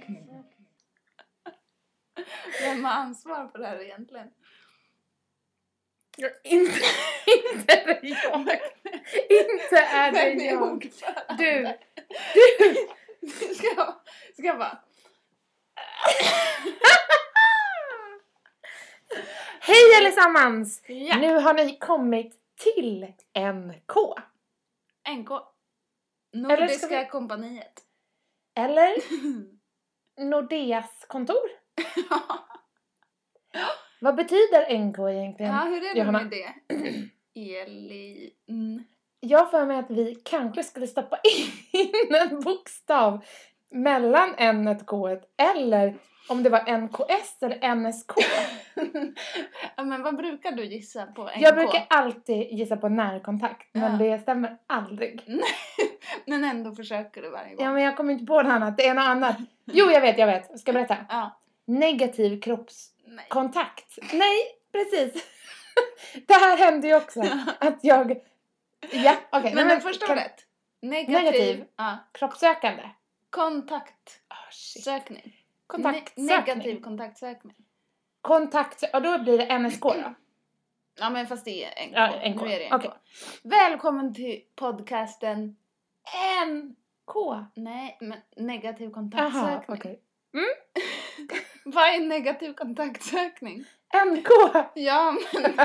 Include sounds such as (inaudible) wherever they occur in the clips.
kontaktsökning. Vem har ansvar på det här egentligen? Inte, inte är det jag. Inte är det Vem är jag. ordförande? Du, du. Ska jag, ska jag bara... Hej allesammans! Ja. Nu har ni kommit till NK. NK. Eller Nordiska ska vi- kompaniet. Eller (laughs) Nordeas kontor. (laughs) Vad betyder NK egentligen? ja, hur är det Johanna. med det? (clears throat) Elin... Jag för mig att vi kanske skulle stoppa in en bokstav mellan N och K eller om det var NKS eller NSK. (laughs) ja, men vad brukar du gissa på NK? Jag brukar alltid gissa på närkontakt men Ja. det stämmer aldrig. (laughs) (laughs) Men ändå försöker du varje gång. Ja men jag kommer inte på något annat, det är något annat. Jo jag vet, jag vet. Ska jag berätta? Ja. Negativ kroppskontakt. Nej. Nej, precis. (laughs) det här hände ju också. Att jag... Ja, (laughs) okej. men nej, den första kan- rätt. Negativ. Negativ. Ja. Kroppssökande. Kontaktsökning. Oh, Kontaktsökning. Ne- negativ kontaktsökning. Kontakt... Och då blir det NSK då? (clears throat) Ja men fast det är NK. Ja, NK. Nu är det NK. Okej. Välkommen till podcasten NK. Nej, men negativ kontaktsökning. okej. (laughs) Vad är negativ kontaktsökning? NK! Ja men (laughs)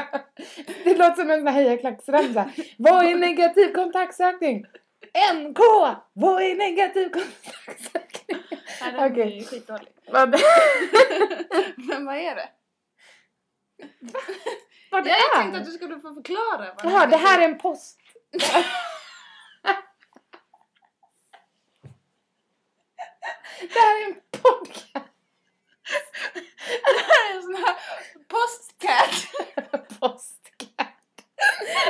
Det låter som en hejaklacksramsa. Vad är negativ kontaktsökning? NK! Vad är negativ kontaktsökning? Nej, den Okej. är skitdålig. Vad, (laughs) Men vad är det? vad det Ja, jag är? tänkte att du skulle få förklara. Vad Jaha, det här är en post. Det här är en podcast. Det här är en sån här postcat. Postcat.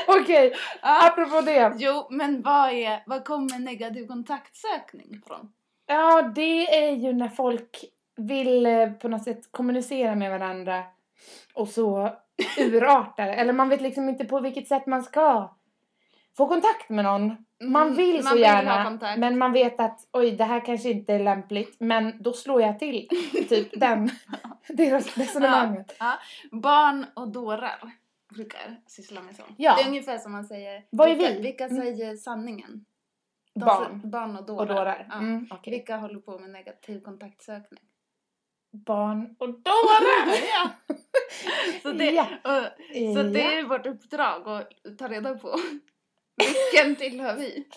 Okej, Ja. apropå det. Jo, men vad är, vad kommer negativ kontaktsökning från? Ja, det är ju när folk vill eh, på något sätt kommunicera med varandra och så urartar. Eller man vet liksom inte på vilket sätt man ska få kontakt med någon. Man Mm, vill så man vill gärna, men man vet att oj, det här kanske inte är lämpligt, men då slår jag till. (laughs) Typ den, deras resonemanget. Ja. Barn och dårar brukar syssla med sånt. Ja. Det är ungefär som man säger. Vad är vilka, vi? Vilka Mm. säger sanningen? De Barn barn och dårar. och dårar. Ja. Mm, okej. Vilka håller på med negativ kontaktsökning? Barn och dårar! (laughs) ja. (laughs) Så, det, Ja. och, så det Ja. är vårt uppdrag att ta reda på vilken tillhör vi.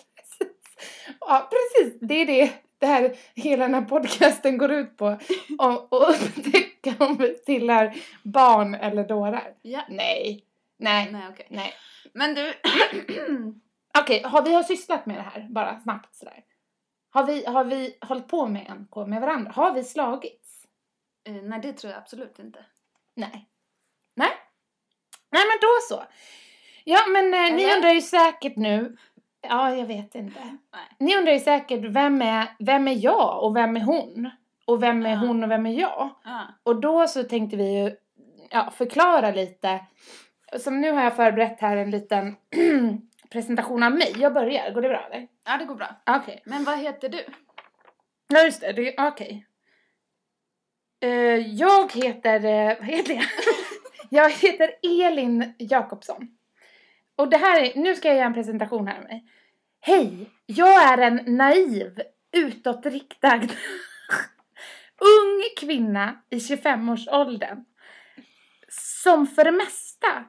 Ja, precis. Det är det det här, hela den här podcasten går ut på. Och, och upptäcka om vi tillhör barn eller dårar. Ja. Nej. Nej. Nej, okej. Nej. Men du, (clears throat) Okej, har vi har sysslat med det här? Bara snabbt sådär. Har vi, har vi hållit på med NK med varandra? Har vi slagits? Eh, nej det tror jag absolut inte. Nej. Nej. Nej, men då så. Ja, men eh, ni Eller? undrar ju säkert nu. Ja, jag vet inte. Nej. Ni undrar ju säkert, vem är, vem är jag och vem är hon? Och vem är Ja. hon och vem är jag? Ja. Och då så tänkte vi ju ja, förklara lite. Som nu har jag förberett här en liten (clears throat) presentation av mig. Jag börjar, går det bra eller? ja, det går bra. Okej. Men vad heter du? Ja just det, det okej. Eh, jag heter, eh, vad heter jag? (laughs) jag heter Elin Jakobsson. Och det här är, nu ska jag göra en presentation här med mig. Hej, jag är en naiv, utåtriktad, (laughs) ung kvinna i 25-årsåldern. Som för det mesta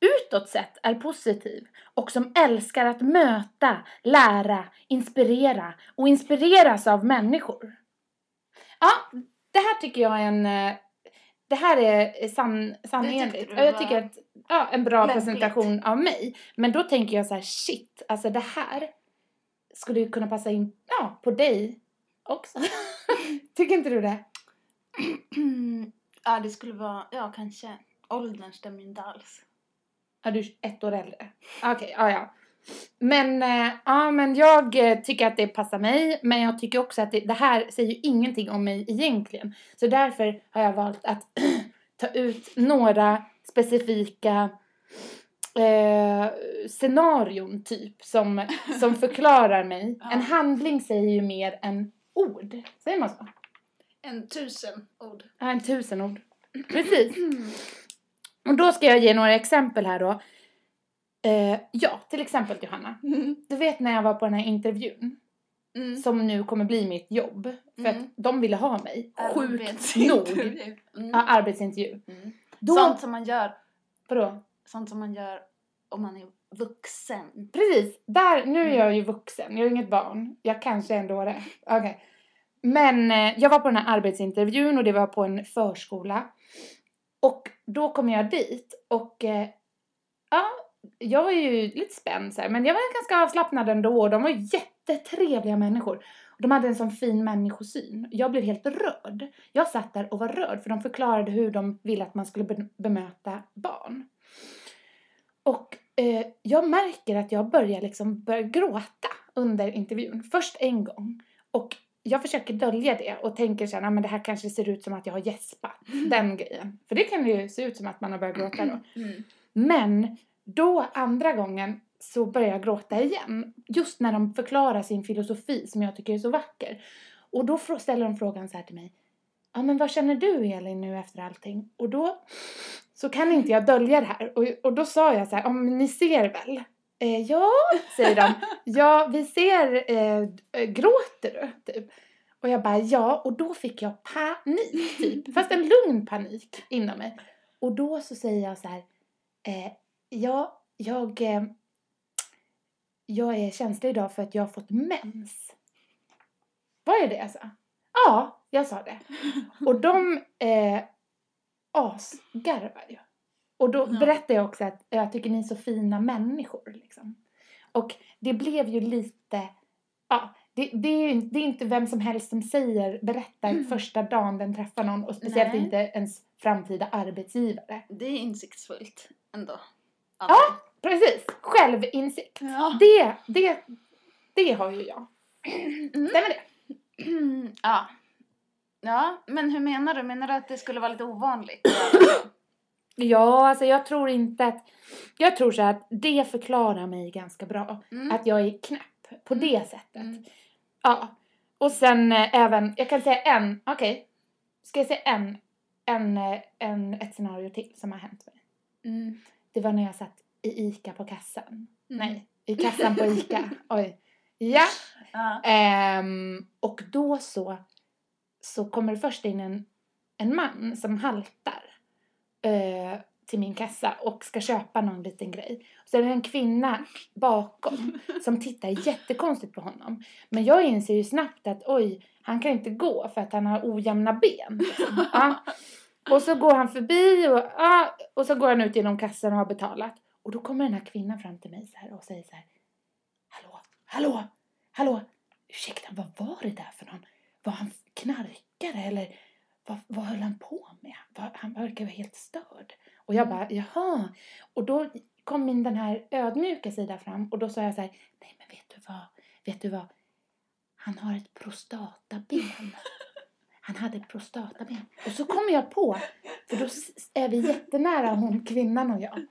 utåt sett är positiv och som älskar att möta, lära, inspirera och inspireras av människor. Ja, det här tycker jag är en... eh, Det här är sann, du Ja, jag tycker att ja, en bra lämpligt. presentation av mig. Men då tänker jag så här, shit, alltså det här skulle ju kunna passa in ja, på dig också. (laughs) tycker inte du det? (clears throat) ja, det skulle vara, ja kanske. Åldern stämmer inte alls. Ja, du är ett år äldre. Okej, ja, ja. Men, eh, ja, men jag eh, tycker att det passar mig. Men jag tycker också att det, det här säger ju ingenting om mig egentligen. Så därför har jag valt att (clears throat) ta ut några specifika eh, scenarion typ som, som (laughs) förklarar mig. Ja. En handling säger ju mer än ord. Säger man så? En tusen ord. Ja, en tusenord. Precis. Och då ska jag ge några exempel här då. Eh, ja, till exempel Johanna. (laughs) Du vet när jag var på den här intervjun Mm. som nu kommer bli mitt jobb. För Mm. att de ville ha mig. Sjukt nog. Mm. (laughs) Ja, arbetsintervju. Mm. Då, Sånt som man gör, vadå? sånt som man gör om man är vuxen. Precis, där, nu är Mm. jag ju vuxen, jag är inget barn. Jag kanske ändå är det. Okej. Men eh, jag var på den här arbetsintervjun och det var på en förskola. Och då kom jag dit och eh, ja, jag var ju lite spänd så här, men jag var ganska avslappnad ändå och de var jättetrevliga människor. De hade en sån fin människosyn. Jag blev helt rörd. Jag satt där och var rörd för de förklarade hur de ville att man skulle be- bemöta barn. Och eh, jag märker att jag börjar liksom börja gråta under intervjun. Först en gång. Och jag försöker dölja det och tänker här, "Nej, men det här kanske ser ut som att jag har gäspat. Den grejen. För det kan ju se ut som att man har börjat gråta då. Mm. Men då andra gången så börjar jag gråta igen. Just när de förklarar sin filosofi som jag tycker är så vacker. Och då ställer de frågan så här till mig. Ja men vad känner du Elin nu efter allting? Och då så kan inte jag dölja det här. Och, och då sa jag så här, men ni ser väl? Eh, ja, säger de. (laughs) Ja, vi ser, eh, eh, gråter du? Typ. Och jag bara ja, och då fick jag panik typ. (laughs) Fast en lugn panik inom mig. Och då så säger jag så här, eh, ja, jag, eh, jag är känslig idag för att jag har fått mens. Vad är det jag sa? Ja, jag sa det. Och de eh, asgarvar ju. Och då Ja. berättade jag också att jag tycker ni är så fina människor. Liksom. Och det blev ju lite, ja, det, det, är, ju- det är inte vem som helst som säger, berättar första dagen den träffar någon och speciellt Nej. inte ens framtida arbetsgivare. Det är insiktsfullt ändå. Ja. Precis, självinsikt. ja. Det, det, det har ju jag. Mm. Stämmer det? (clears throat) ja. Ja, men hur menar du? Menar du att det skulle vara lite ovanligt? Ja, alltså jag tror inte att... Jag tror så att det förklarar mig ganska bra. Mm. Att jag är knäpp på det sättet. Mm. Ja. Och sen eh, även, jag kan säga en, okej. Ska jag säga en, en, eh, en, ett scenario till som har hänt mig. Mm. Det var när jag satt i ICA på kassan. Mm. Nej, i kassan på ICA. (laughs) Oj. Ja. Ja. Ehm, och då så, så kommer det först in en, en man som haltar eh, till min kassa och ska köpa någon liten grej. Så är det en kvinna bakom (laughs) som tittar jättekonstigt på honom. Men jag inser ju snabbt att oj, han kan inte gå för att han har ojämna ben. Liksom. Ja. (laughs) Och så går han förbi och, ja, och så går han ut genom kassan och har betalat. Och då kommer den här kvinnan fram till mig så här och säger så här. Hallå, hallå, hallå, ursäkta, vad var det där för någon? Var han knarkare eller vad, vad höll han på med? Var, han verkar vara helt störd. Och jag bara, jaha. Och då kom min den här ödmjuka sida fram och då sa jag så här, nej men vet du vad, vet du vad? Han har ett prostataben. (laughs) Han hade ett prostataben. Och så kommer jag på, för då är vi jättenära hon kvinnan och jag.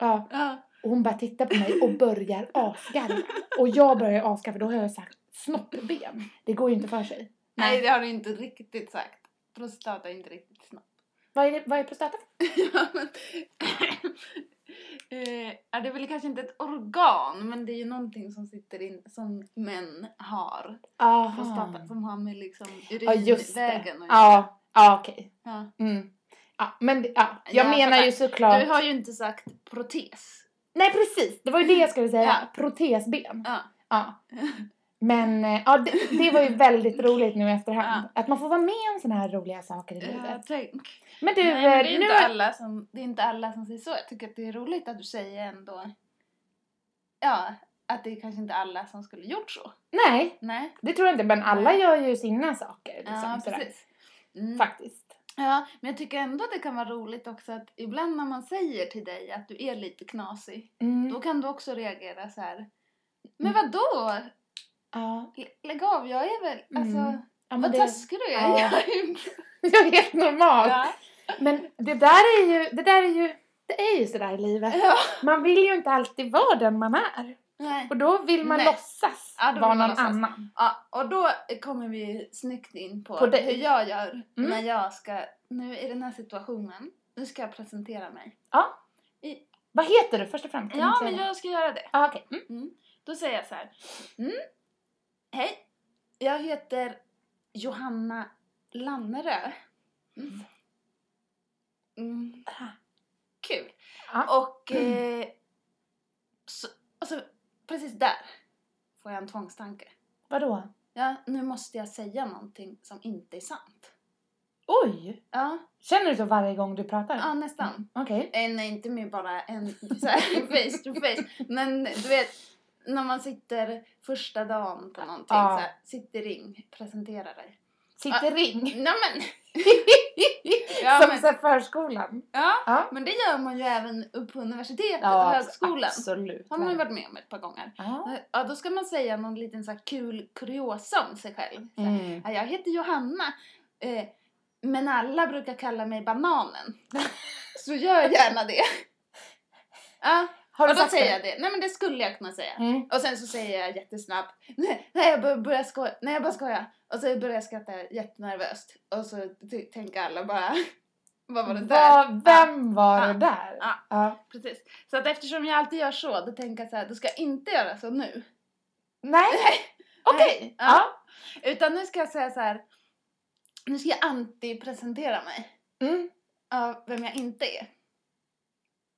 Ja, Ja. och hon bara tittar på mig och börjar asgarva. Och jag börjar asgarva, då har jag sagt snoppben. Det går ju inte för sig. Nej, det har du inte riktigt sagt. Prostata är inte riktigt snabbt. Vad är, det, vad är prostata? (laughs) ja, men, (laughs) eh, det är väl kanske inte ett organ, men det är ju någonting som sitter in, som män har. Prostata, som har med liksom urinvägen att göra. Ja, ja okej. Ja. Mm. Ja, men ja, jag Ja, menar ju såklart... Du har ju inte sagt protes. Nej precis, det var ju det jag skulle säga. Ja. Protesben. Ja. Ja. Men eh, ja, det, det var ju väldigt (laughs) roligt nu i efterhand. Att man får vara med om såna här roliga saker i livet. tänk. Men du, Nej, men det, är eh, inte nu... alla som, det är inte alla som säger så. Jag tycker att det är roligt att du säger ändå... Ja, att det är kanske inte alla som skulle gjort så. Nej, Nej. det tror jag inte. Men alla gör ju sina saker. Liksom, Ja, precis. Mm. Faktiskt. Ja, men jag tycker ändå att det kan vara roligt också att ibland när man säger till dig att du är lite knasig, Mm. då kan du också reagera så här. Men vad då? Ja. Lägg av, jag är väl... Alltså, Mm. ja vad det, taskig du är. Ja. Jag är (laughs) jag är helt normal. ja. Men det där är ju, det där är ju, det är ju sådär i livet. Ja. Man vill ju inte alltid vara den man är. Nej. Och då vill man Nej. låtsas Ja, vara någon låtsas. annan. Ja, och då kommer vi snyggt in på, På hur jag gör Mm. när jag ska, nu i den här situationen, nu ska jag presentera mig. Ja. I, Vad heter du först och främst? Ja, men jag ska göra det. Ah, okej. Mm. Mm. Då säger jag så här. Mm. Hej, jag heter Johanna Lannerö. Mm. Mm. Kul. Ja. Och eh, så, alltså, precis där får jag en tvångstanke. Vadå? Ja, nu måste jag säga någonting som inte är sant. Oj! Ja, Känner du så varje gång du pratar? ja nästan. Okej. Eh, nej, inte med bara en så här, (laughs) face to face. Men du vet, när man sitter första dagen på någonting, Ja. så här, sitter ring, presenterar dig. Sitter ring. Nej men! (laughs) ja, Som men, förskolan. ja, Ja. men det gör man ju även upp på universitetet och Ja, högskolan. absolut. har man ju varit med om ett par gånger. Ja. Ja, då ska man säga någon liten så kul kuriosa om sig själv. Så här, Mm. Ja, jag heter Johanna, eh, men alla brukar kalla mig bananen. (laughs) Så gör gärna det. Ja, Har du och då sagt säger det? jag det. Nej men det skulle jag kunna säga. Mm. Och sen så säger jag jättesnabbt, nej, nej jag bör- börjar skoja, nej jag bara skojar. Och så börjar jag skratta jättenervöst. Och så tänker alla bara, (laughs) vad var det där? Vad- vem var Ja. det där? Ja. Ja. Precis. Så att eftersom jag alltid gör så, då tänker jag så här, då ska jag inte göra så nu. Nej, (laughs) okej. Ja. Ja. Utan nu ska jag säga så här, nu ska jag anti-presentera mig. Mm. Av vem jag inte är.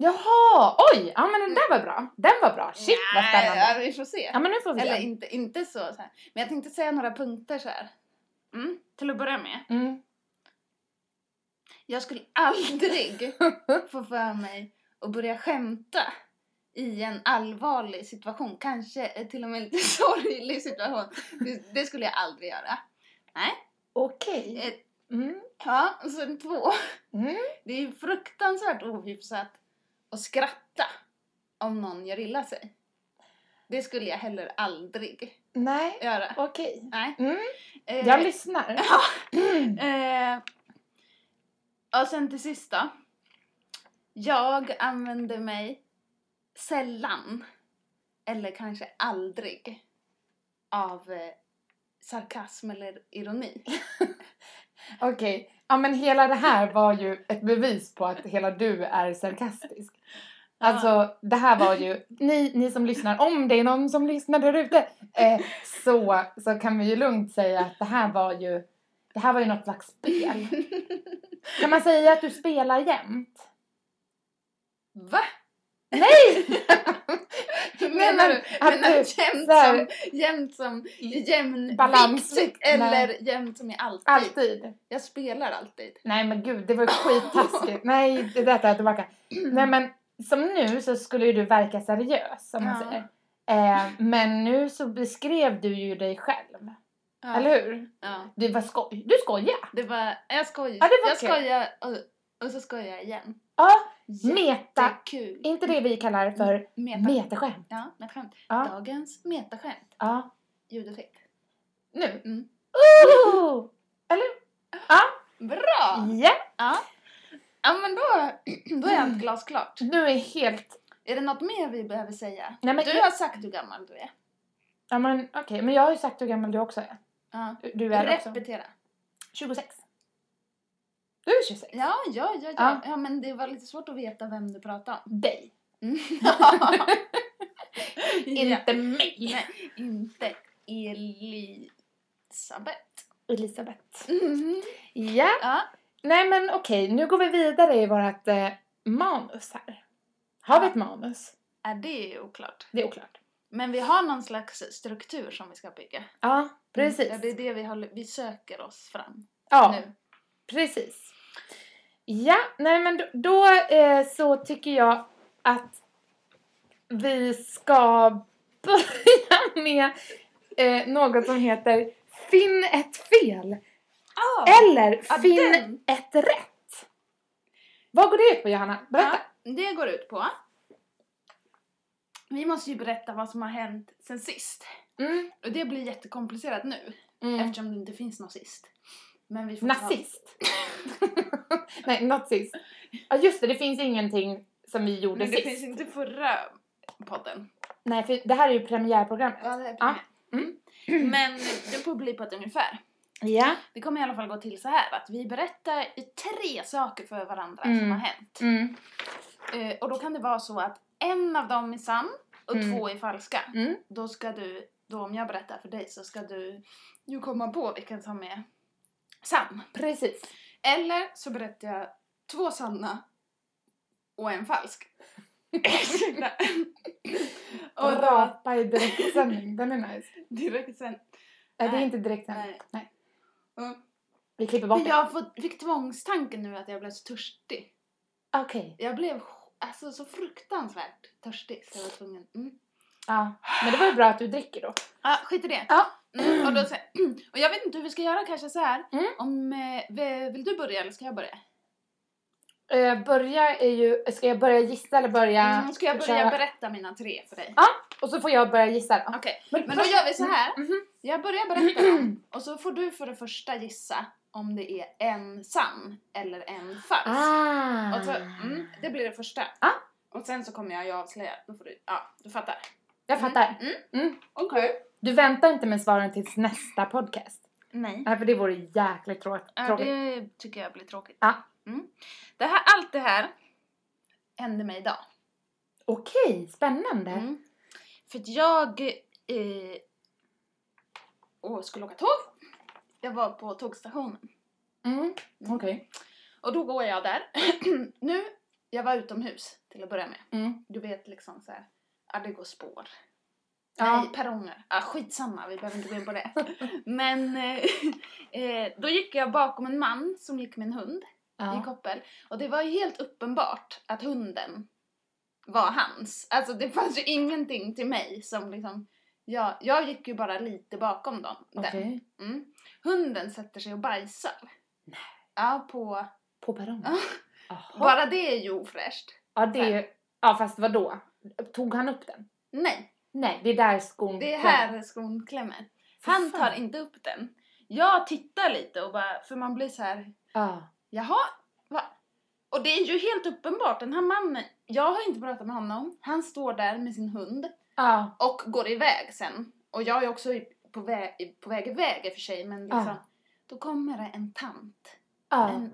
Jaha, oj! Ja men den där var bra. Den var bra. Shit vad Nej, Ja, spännande. vi får se. Ja men nu får vi Eller se. inte, inte så, så här. Men jag tänkte säga några punkter så här. Mm, till att börja med. Mm. Jag skulle aldrig (laughs) få för mig att börja skämta i en allvarlig situation. Kanske till och med lite (laughs) sorglig situation. Det, det skulle jag aldrig göra. Nej. Okej. Ett, Mm. ja, och sen två. Mm. Det är fruktansvärt ohyfsat att skratta om någon gör illa sig. Det skulle jag heller aldrig Nej, göra. okej. Nej. Mm. Eh, Jag lyssnar. (laughs) Eh, och sen till sist då. Jag använder mig sällan, eller kanske aldrig, av eh, sarkasm eller ironi. (laughs) Okej, ja men hela det här var ju ett bevis på att hela du är sarkastisk. Alltså det här var ju, ni, ni som lyssnar, om det är någon som lyssnar där ute, eh, så, så kan vi ju lugnt säga att det här var ju, det här var ju något slags spel. Kan man säga att du spelar jämt? Va? Nej! (laughs) Menar men du? att Menar du jämt här- som, jämt som jämn Balans- vikt, eller jämt som i alltid? Alltid. Jag spelar alltid. Nej men gud, det var skittaskigt. (laughs) Nej, det där tar jag tillbaka. Nej men som nu så skulle ju du verka seriös om man Ja. säger. Eh, men nu så beskrev du ju dig själv. Ja. Eller hur? Ja. Du var skoj. Du skojar. Det var, jag skojar. Ja, det var jag kul. skojar och, och så skojar jag igen. Ja, meta. Jättekul. Inte det vi kallar för Meta. metaskämt. Ja, metaskämt. Ja, Dagens metaskämt. ja. Ljudeffekt. Nu. Mm. Ooh! Eller? Ja. Bra! Ja. Ja. Ja, men då, (clears throat) då är allt glasklart. Du är helt... Är det något mer vi behöver säga? Nej, men du jag- har sagt hur gammal du är. Ja men okej, men jag har ju sagt hur gammal du också är. Ja. Du- Du är också. Repetera. 26. Du är 26. Ja, ja, ja, ja, Ja. ja. men det var lite svårt att veta vem du pratade om. Dig. Mm. (laughs) Inte mig. Nej, inte Elisabeth. Elisabeth. Mhm. Ja. Ja. Nej men okej, nu går vi vidare i vårt eh, manus här. Har vi ett manus? Är det är oklart. Det är oklart. Men vi har någon slags struktur som vi ska bygga. Ja, precis. Ja, det är det vi, håller, vi söker oss fram Ja, nu. precis. Ja, nej men då, då eh, så tycker jag att vi ska (laughs) börja med eh, något som heter Finn ett fel. Ah, Eller Finn den. ett rätt. Vad går det ut på Johanna? Berätta. Ja, det går ut på... Vi måste ju berätta vad som har hänt sen sist. Mm. Och det blir jättekomplicerat nu Mm. eftersom det inte finns sist. Men vi får ta- Nazist. (laughs) Nej, not sist. Ja just det, det finns ingenting som vi gjorde Men det sist. finns inte förra podden. Nej, för det här är ju premiärprogrammet. Ja, det är Ja. mm. Men det får bli på ett ungefär. Ja. Det kommer i alla fall gå till så här att vi berättar tre saker för varandra som Mm. har hänt. Mm. Eh, och då kan det vara så att en av dem är sann och Mm. två är falska. Mm. Då ska du, då om jag berättar för dig så ska du ju komma på vilken som är sann. Precis. Eller så berättar jag två sanna och en falsk. (laughs) och Rapa i direktsändning, den är nice. direkt sen. Nej, det är inte direktsändning. Nej. Nej. Mm. Vi klipper bort det. Jag fick tvångstanken nu att jag blev så törstig. Okej. Jag blev alltså så fruktansvärt törstig så jag var tvungen. Mm. Ja. Men det var ju bra att du dricker då. Ja, skit i det. Ja. Mm, och, då, så- (clears throat) och jag vet inte hur vi ska göra kanske så här. Mm. Om, eh, vill du börja eller ska jag börja? Uh, börja är ju... Ska jag börja gissa eller börja... Mm, ska jag börja köra? berätta mina tre för dig? Ja, och så får jag börja gissa. Okej, Men men då gör vi så här. Mhm. Jag börjar berätta dem (clears throat) och så får du för det första gissa om det är en sann eller en falsk. Ah. Och så, mm, det blir det första. Ja. Och sen så kommer jag ju avslöja. Då får du, ja, du fattar. Jag fattar. Mm. Mm. Okej. Du väntar inte med svaren tills nästa podcast? Nej. Nej, för det vore jäkligt trå- Ja, tråkigt. det tycker jag blir tråkigt. Ja. Mm. Det här, allt det här hände mig idag. Okej, spännande. Mm. För att jag eh, och skulle åka tåg. Jag var på tågstationen. Mm. Okej. Och då går jag där. (clears throat) nu, jag var utomhus till att börja med. Mm. Du vet liksom så här, ja det går spår. Ja. Nej, perronger. Ja, skitsamma, vi behöver inte gå in på det. (laughs) Men eh, (laughs) eh, då gick jag bakom en man som gick med en hund i Ja. koppel. Och det var ju helt uppenbart att hunden var hans. Alltså det fanns ju ingenting till mig som liksom, jag, jag gick ju bara lite bakom dem. Okej. Mm. Hunden sätter sig och bajsar. Nej. Ja, på... På perrongen? Bara det är ju ofräscht. Ja, det är... Ja, fast vadå? Tog han upp den? Nej, Nej, det är där skon det är här skon klämmer. Han tar inte upp den. Jag tittar lite och bara, för man blir så här, Ja. Jaha, va? Och det är ju helt uppenbart, den här mannen, jag har inte pratat med honom, han står där med sin hund Ja. och går iväg sen. Och jag är också på väg, på väg iväg i och för sig, men liksom, Ja. då kommer det en tant, Ja. en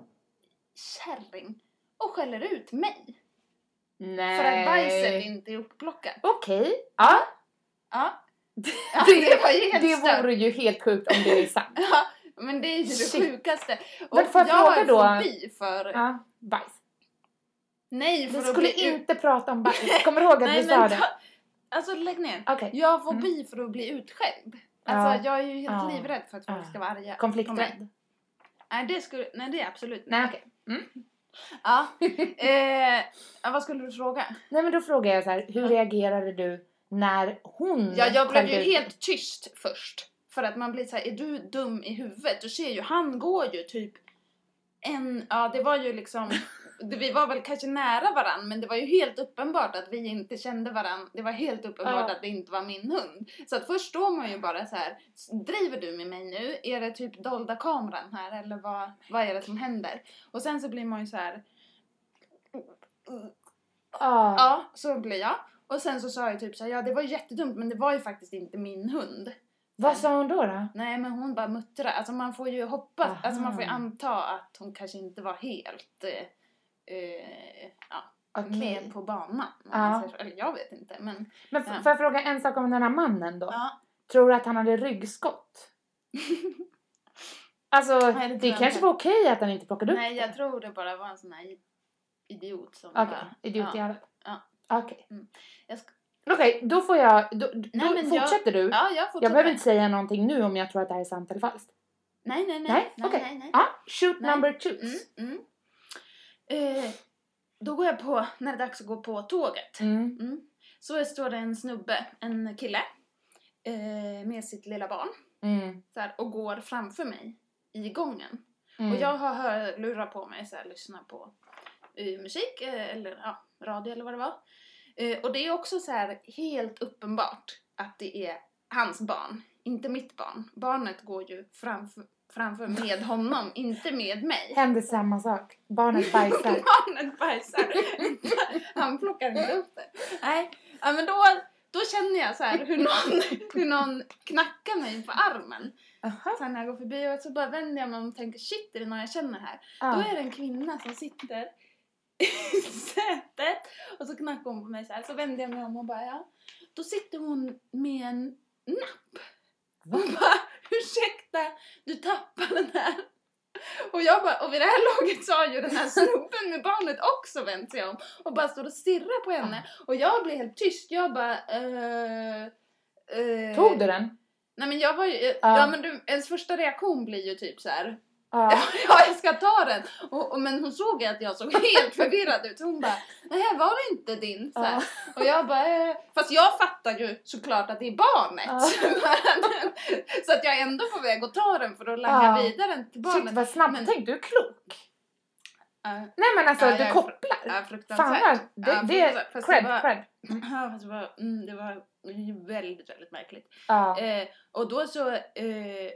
kärring, och skäller ut mig. Nej. För att bajset inte är uppplockat. Okej. Ja. Ja. (laughs) ja det var ju helt det vore ju helt sjukt om det är sant. (laughs) Ja, men det är ju det Shit. sjukaste. Och Men får jag jag har fråga då- fobi för... Ja. Bajs. Nej, för Vi skulle bli inte prata om bajs. (laughs) Kommer du ihåg att Nej, vi sa det? ta... Alltså lägg ner. Okej. Jag har fobi för att bli utskälld. Alltså Ja. jag är ju helt Ja. livrädd för att folk Ja. ska vara arga. Konflikträdd. Nej, det skulle... Nej, det är absolut Nej, inte. okej. Ja. (laughs) eh, ja, vad skulle du fråga? Nej, men då frågar jag så här. Hur reagerade du när hon Ja, jag blev ju ut helt tyst först. För att man blir så här, är du dum i huvudet? Du ser ju, han går ju typ en, ja det var ju liksom, (laughs) vi var väl kanske nära varann men det var ju helt uppenbart att vi inte kände varann. Det var helt uppenbart Ja. att det inte var min hund. Så att först står man ju bara så här, driver du med mig nu? Är det typ dolda kameran här eller vad, vad är det som händer? Och sen så blir man ju så här. Ja. Ja, så blir jag. Och sen så sa jag typ så här, ja det var jättedumt men det var ju faktiskt inte min hund. Vad sa hon då? då? Nej men hon bara muttrade. Alltså man får ju hoppas, Aha. alltså man får ju anta att hon kanske inte var helt eh, eh, ja, Okej. med på banan. Ja. så. Eller jag vet inte men. Men Ja. får jag fråga en sak om den här mannen då? Ja. Tror du att han hade ryggskott? (laughs) Alltså, Nej, det det, kanske var okej att han inte plockade upp Nej jag tror det bara var en sån här idiot som Okej, bara, idiotjävel. Ja. Okej. Mm. Jag ska- Okej, då får jag... Då, då Nej, jag- fortsätter du. Ja jag jag behöver inte säga någonting nu om jag tror att det här är sant eller falskt. Nej nej nej. Nej, nej, okej. nej, nej. Ja, shoot Nej. number two. Mm, mm. Eh, då går jag på, när det är dags att gå på tåget. Mm. Mm. Så står det en snubbe, en kille, eh, med sitt lilla barn Mm. så här, och går framför mig i gången. Mm. Och jag har hörlurar på mig så här, lyssnar på eh, musik eh, eller ja, radio eller vad det var. Eh, och det är också så här helt uppenbart att det är hans barn, inte mitt barn. Barnet går ju framför, framför med honom, inte med mig. Händer samma sak. Barnet (laughs) bajsar. Barnet bajsar. (laughs) Han plockar inte upp det. Nej, ja, men då då känner jag så här hur någon, hur någon knackar mig på armen. Aha. Så när jag går förbi och så bara vänder jag mig om och tänker shit är det någon jag känner här? Ja. Då är det en kvinna som sitter i (laughs) sätet och så knackar hon på mig så här. Så vänder jag mig om och bara ja. Då sitter hon med en napp. Och bara ursäkta, du tappade den här. Och jag bara, och vid det här laget så har ju den här (laughs) snubben med barnet också vänt sig om och bara står och stirrar på henne. Och jag blir helt tyst, jag bara eh, eh, Tog du den? Nej men jag var ju, ja, Ja. men du, ens första reaktion blir ju typ så här. Ja. (laughs) ja jag ska ta den. Och, och, men hon såg att jag såg (laughs) helt förvirrad ut. Hon bara, nej var det inte din? Så. Ja. Och jag bara, eh. fast jag fattar ju såklart att det är barnet. Ja. (laughs) så att jag är ändå på väg att ta den för att langa Ja. vidare den till barnet. Shit vad snabbt Men- tänkt, du är klok. Ja, Nej men alltså jag du kopplar. ja, Fan fruktansvärt. vad, det, det är cred, det var, cred. (clears throat) Ja, fast det var, mm, det var väldigt, väldigt märkligt. Eh, och då så eh,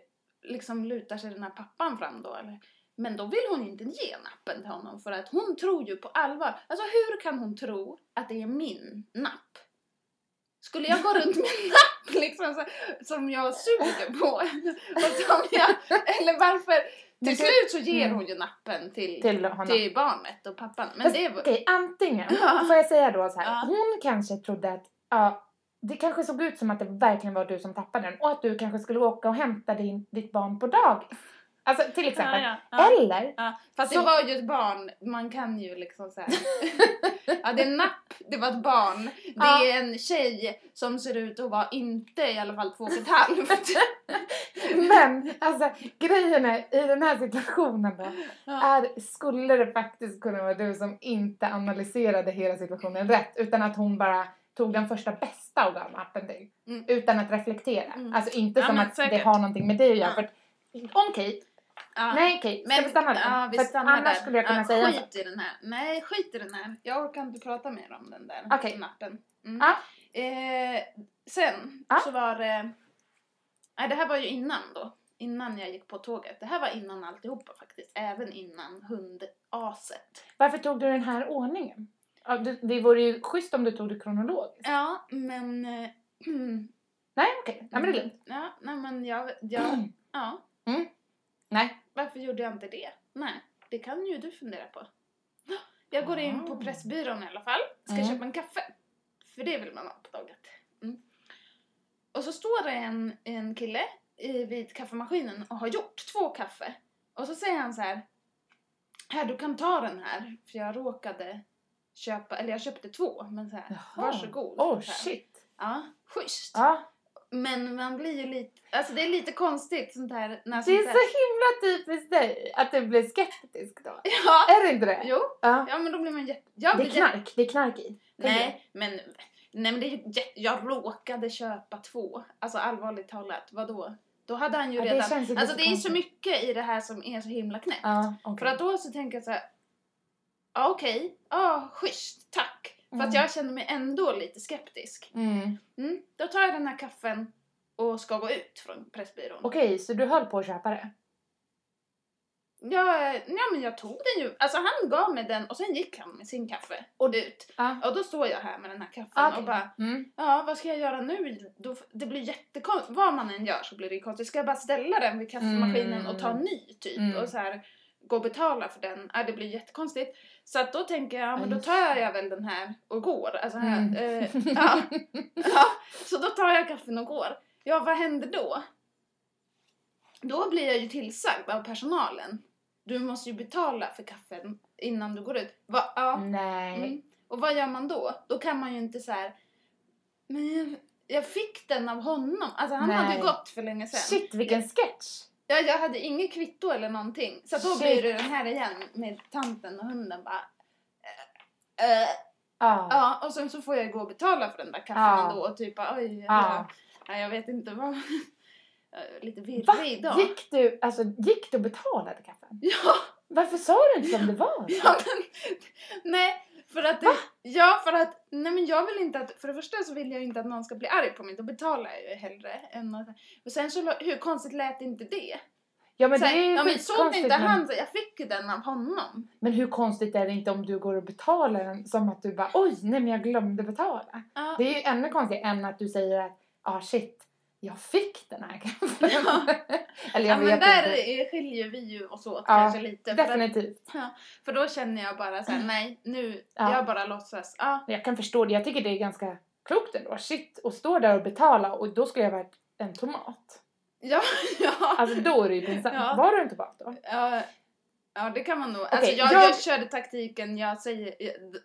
liksom lutar sig den här pappan fram då. Eller? Men då vill hon inte ge nappen till honom för att hon tror ju på allvar. Alltså hur kan hon tro att det är min napp? Skulle jag gå (laughs) runt med en napp liksom så, som jag suger på? Och som jag, eller varför? Till slut så ger Mm. hon ju nappen till, Till till barnet och pappan. Men Fast, det var... Okej, antingen Ja. får jag säga då så här. Ja. Hon kanske trodde att, ja, det kanske såg ut som att det verkligen var du som tappade den och att du kanske skulle åka och hämta din, ditt barn på dagis. Alltså till exempel. Ja, ja, ja. Eller, fast Så- det var ju ett barn, man kan ju liksom såhär. (laughs) ja, det är en napp, det var ett barn. Det är en tjej som ser ut att vara inte i alla fall två och ett halvt. (laughs) men alltså grejen är i den här situationen då. Är, skulle det faktiskt kunna vara du som inte analyserade hela situationen rätt utan att hon bara tog den första bästa och gav nappen till. Mm. Utan att reflektera. Mm. Alltså inte Ja, som att säkert. det har någonting med det att göra. Ja. För att, okej, Ja. nej okej, ska Men- vi stanna där? Ja, vi för annars där. skulle jag kunna säga Skit i den här. Nej, skit i den här. Jag orkar inte prata mer om den där Okej. nappen. Mm. Ja. Eh, sen Ja. så var det... Nej, det här var ju innan då. Innan jag gick på tåget. Det här var innan alltihopa faktiskt. Även innan hundaset. Varför tog du den här ordningen? Ja, det, det vore ju schysst om du tog det kronologiskt. Ja, men... Eh, (clears throat) Nej okej, ja, men det är lugnt. Ja, nej men jag... jag ja. Nej. Varför gjorde jag inte det? Nej, det kan ju du fundera på. Jag går in på. Pressbyrån i alla fall. Ska Mm. köpa en kaffe. För det vill man ha på tåget. Mm. Och så står det en, en kille i, vid kaffemaskinen och har gjort två kaffe. Och så säger han så här. Här, du kan ta den här. För jag råkade köpa, eller jag köpte två. Men så här, Jaha. varsågod. Oh Så här. shit. Ja, schysst. Ja. Men man blir ju lite, alltså det är lite konstigt sånt här. När Det sånt är här, så himla typiskt dig att du blir skeptisk då. (laughs) Ja, Är det inte det? jo. Ja. Ja men då blir man jätte... Jag Det är knark, det är knark i. Nej, men, nej men det är ju jätte... Jag råkade köpa två. Alltså allvarligt talat, vadå? Då hade han ju Ja, det redan... ju alltså det är så mycket i det här som är så himla knäppt. Ja, okej. För att då så tänker jag så här. Ja okej, ja schysst, tack. För Mm. att jag känner mig ändå lite skeptisk. Mm. Mm, då tar jag den här kaffen och ska gå ut från Pressbyrån. Okej, så du höll på att köpa det? Ja, ja, men jag tog den ju. Alltså han gav mig den och sen gick han med sin kaffe och ut. Ja. Och då står jag här med den här kaffen Okej. och bara Mm. Ja, vad ska jag göra nu? Då, det blir jättekonstigt. Vad man än gör så blir det konstigt. Ska jag bara ställa den vid kaffemaskinen Mm. och ta en ny typ Mm. och så här gå och betala för den? Ja, det blir jättekonstigt. Så att då tänker jag, ja, men då tar jag väl den här och går. Alltså här, Mm. eh, (laughs) ja, ja, så då tar jag kaffen och går. Ja, vad händer då? Då blir jag ju tillsagd av personalen. Du måste ju betala för kaffen innan du går ut. Va? Ja. Nej. Mm. Och vad gör man då? Då kan man ju inte så här. Men jag, jag fick den av honom. Alltså han Nej. hade gått för länge sedan. Shit, vilken sketch! Ja, jag hade inget kvitto eller någonting. Så då Shit. blir det den här igen med tanten och hunden bara. eh, eh, Ja. ja, och sen så får jag gå och betala för den där kaffen Ja. ändå och typ oj. Ja. Ja, jag vet inte vad. (laughs) Lite virrig idag. Gick du, alltså, gick du och betalade kaffen? Ja, Varför sa du inte som det var? Ja, men, (laughs) nej, för att... Det, ja, för att... Nej, men jag vill inte att... För det första så vill jag inte att någon ska bli arg på mig. Då betalar jag ju hellre än att... Och sen så, hur konstigt lät inte det? Ja men så det är ju ja, men såg inte men- han? Så Jag fick fick den av honom. Men hur konstigt är det inte om du går och betalar den som att du bara oj, nej men jag glömde betala. Ja. Det är ju ännu konstigare än att du säger att ah shit, jag fick den här kaffen. Ja. (laughs) Eller Ja jag men vet där inte. skiljer vi ju oss åt Ja, kanske lite. För, att, Definitivt. för då känner jag bara såhär, (clears throat) nej nu, Ja. jag bara låtsas. Ja. Jag kan förstå det. Jag tycker det är ganska klokt ändå. Shit, och stå där och betala och då skulle jag varit en tomat. Ja, (laughs) ja. Alltså då är det ju pinsamt. Ja. Var du en tomat då? Ja, ja det kan man nog. Okej, alltså jag, jag- jag körde taktiken, jag säger,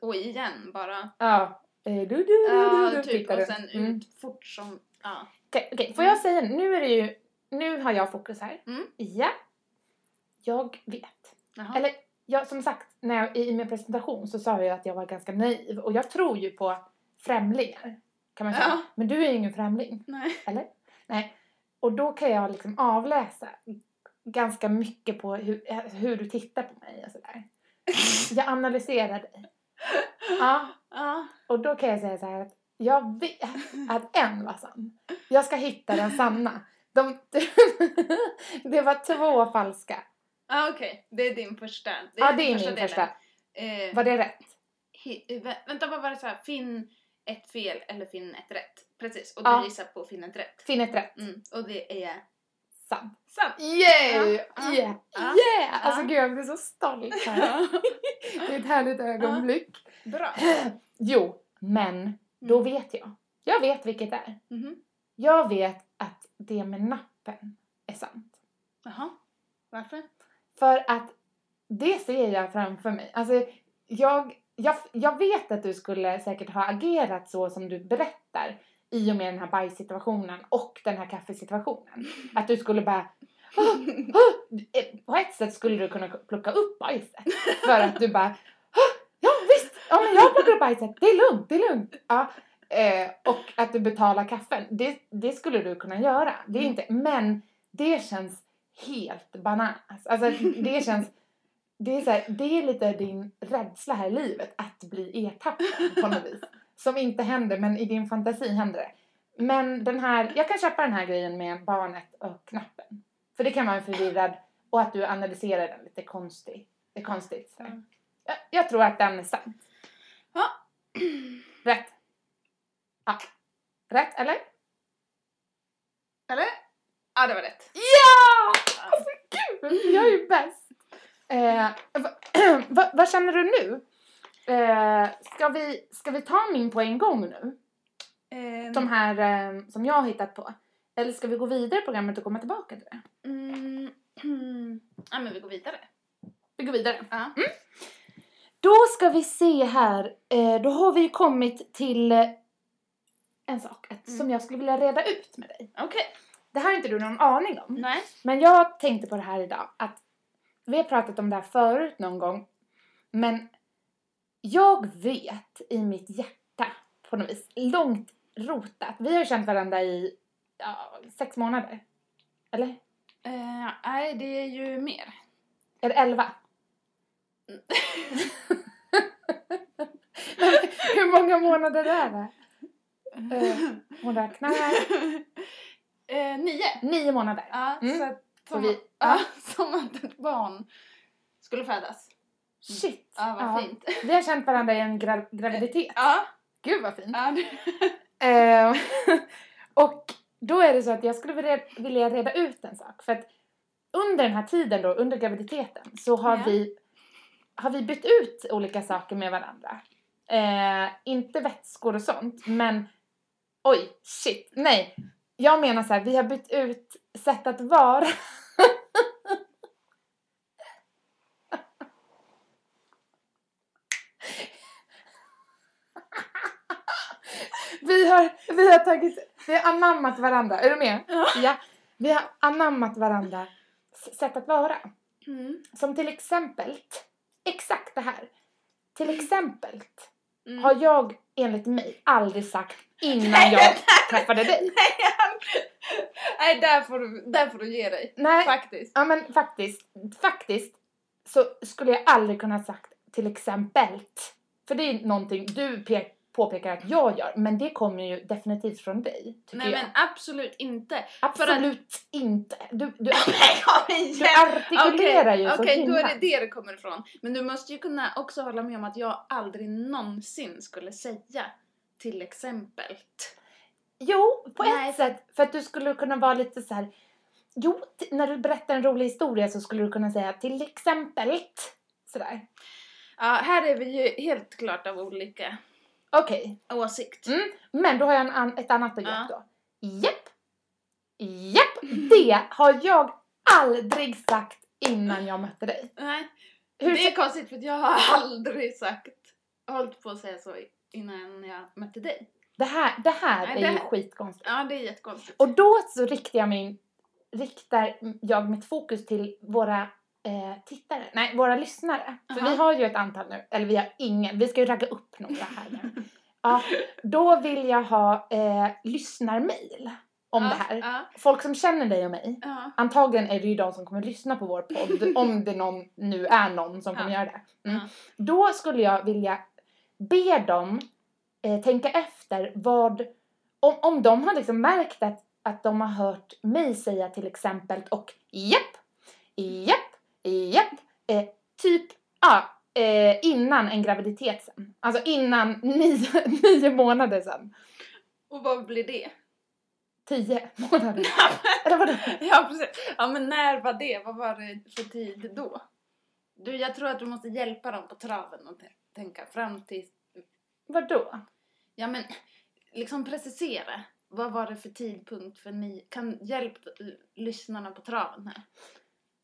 och igen bara. Ja. Eh, Du, du, du, du, Ja, du, typ och sen Mm. ut fort som, ja. Okej, okej. får jag säga nu är det ju, nu har jag fokus här. Mm. Ja. Jag vet. Jaha. Eller, jag, som sagt, när jag, i min presentation så sa jag att jag var ganska naiv och jag tror ju på främlingar. Kan man säga. Ja. Men du är ju ingen främling, Nej. eller? Nej. Och då kan jag liksom avläsa ganska mycket på hur, hur du tittar på mig och sådär. (laughs) Jag analyserar dig. Ja, Ja. och då kan jag säga så här att jag vet att en var sann. Jag ska hitta den sanna. De, (laughs) det var två falska. Ja okej, det är din första. Ja, den det är min delen. första. Eh, Var det rätt? hi, vä- vänta vad var det så här? finn ett fel eller finn ett rätt. Precis, och du Ja. gissar på finn ett rätt. Finn ett rätt. Mm. Och det är Sant. sant. Ja, Yeah! ja, Yeah! Alltså ja. gud jag blir så stolt här. (laughs) Det är ett härligt ögonblick. Bra. (clears throat) Jo, men då Mm. vet jag. Jag vet vilket det är. Mhm. Jag vet att det med nappen är sant. Jaha, varför? För att det ser jag framför mig. Alltså, jag, jag, jag vet att du skulle säkert ha agerat så som du berättar i och med den här bajssituationen och den här kaffesituationen. Att du skulle bara... "Ah, ah." Eh, På ett sätt skulle du kunna plocka upp bajset. För att du bara... "Ah, Ja men jag plockar upp bajset. Det är lugnt, det är lugnt. Ja, eh, och att du betalar kaffen. Det, det skulle du kunna göra. Det är inte... Men det känns helt bananas. Alltså det känns... Det är, så här, det är lite din rädsla här i livet, att bli ertappad på något vis. Som inte händer, men i din fantasi händer det. Men den här, jag kan köpa den här grejen med barnet och knappen. För det kan vara förvirrad och att du analyserar den lite konstig, det är konstigt. Så. Mm. Jag, jag tror att den är sann. Ja. Rätt. Ja. Rätt, eller? Eller? Ja, det var rätt. Ja! Alltså gud, jag är ju bäst. Eh, va, (clears throat) va, vad känner du nu? Eh, ska, vi, ska vi ta min på en gång nu? Eh, De här eh, som jag har hittat på. Eller ska vi gå vidare i programmet och komma tillbaka till det? mm, (clears throat) ja, men vi går vidare. Vi går vidare. Ja. Då ska vi se här. Eh, då har vi kommit till eh, en sak Mm. som jag skulle vilja reda ut med dig. Okej. Det här har inte du någon aning om. Nej. Men jag tänkte på det här idag. Att vi har pratat om det här förut någon gång. Men jag vet i mitt hjärta på något vis, långt rotat. Vi har ju känt varandra i ja, sex månader. Eller? Eh, nej, det är ju mer. Är det elva? (laughs) Hur många månader är det? Eh, hon räknar. eh, nio. Nio månader. Ja, Mm. så att som, vi- ja, (laughs) som att ett barn skulle födas. Shit. Ja, vad fint. (laughs) Vi har känt varandra i en gra- graviditet. Ja, Gud vad fint. ja, Eh, och då är det så att jag skulle vilja, vilja reda ut en sak. För att under den här tiden då, under graviditeten, så har, Ja. vi, har vi bytt ut olika saker med varandra. Eh, inte vätskor och sånt, men oj, shit, nej. Jag menar så här, vi har bytt ut sätt att vara. Vi har, vi har tagit, vi har anammat varandra, är du med? Ja. Vi har anammat varandra sätt att vara. Mm. Som till exempel, exakt det här. Till exempel Mm. har jag enligt mig aldrig sagt innan jag (laughs) träffade dig. Nej. Nej, där får, du, där får du ge dig. Nej, Faktiskt. ja men faktiskt, faktiskt så skulle jag aldrig kunna ha sagt till exempel. För det är någonting du pe- påpekar att jag gör, men det kommer ju definitivt från dig, Nej jag. men absolut inte. Absolut inte. Du, du, (laughs) du artikulerar ju så Okej, då himla. är det det det kommer ifrån. Men du måste ju kunna också hålla med om att jag aldrig någonsin skulle säga till exempel. Jo, på Nej, ett sätt. För att du skulle kunna vara lite så här. Jo, när du berättar en rolig historia så skulle du kunna säga till exempel sådär. Ja, här är vi ju helt klart av olika Okej, åsikt. Mm. men då har jag en an- ett annat begrepp Ja. då. Japp. Japp, det har jag aldrig sagt innan jag mötte dig. Nej, Hur det är konstigt för jag har (laughs) aldrig sagt, hållit på att säga så innan jag mötte dig. det här, det här Nej, är det ju skitkonstigt. Ja, det är jättekonstigt. Och då så riktar jag, min, riktar jag mitt fokus till våra eh, tittare, nej våra lyssnare. För Aha. vi har ju ett antal nu, eller vi har ingen, vi ska ju ragga upp några här nu. (laughs) Ja, då vill jag ha eh, lyssnarmail om ja, det här. Ja, Folk som känner dig och mig. ja. Antagligen är det ju de som kommer lyssna på vår podd, (laughs) om det någon, nu är någon som kommer göra det. Mm. Då skulle jag vilja be dem eh, tänka efter vad, om, om de har liksom märkt att, att de har hört mig säga till exempel och japp, japp, japp, eh, typ, ja, eh, innan en graviditet sen. Alltså innan (laughs) nio, nio månader sen. Och vad blir det? Tio månader. (laughs) Eller vadå? Ja, precis. Ja, men när var det? Vad var det för tid då? Du, jag tror att du måste hjälpa dem på traven och tänka fram till... Vadå? Ja, men liksom precisera. Vad var det för tidpunkt för ni... Kan hjälp lyssnarna på traven här.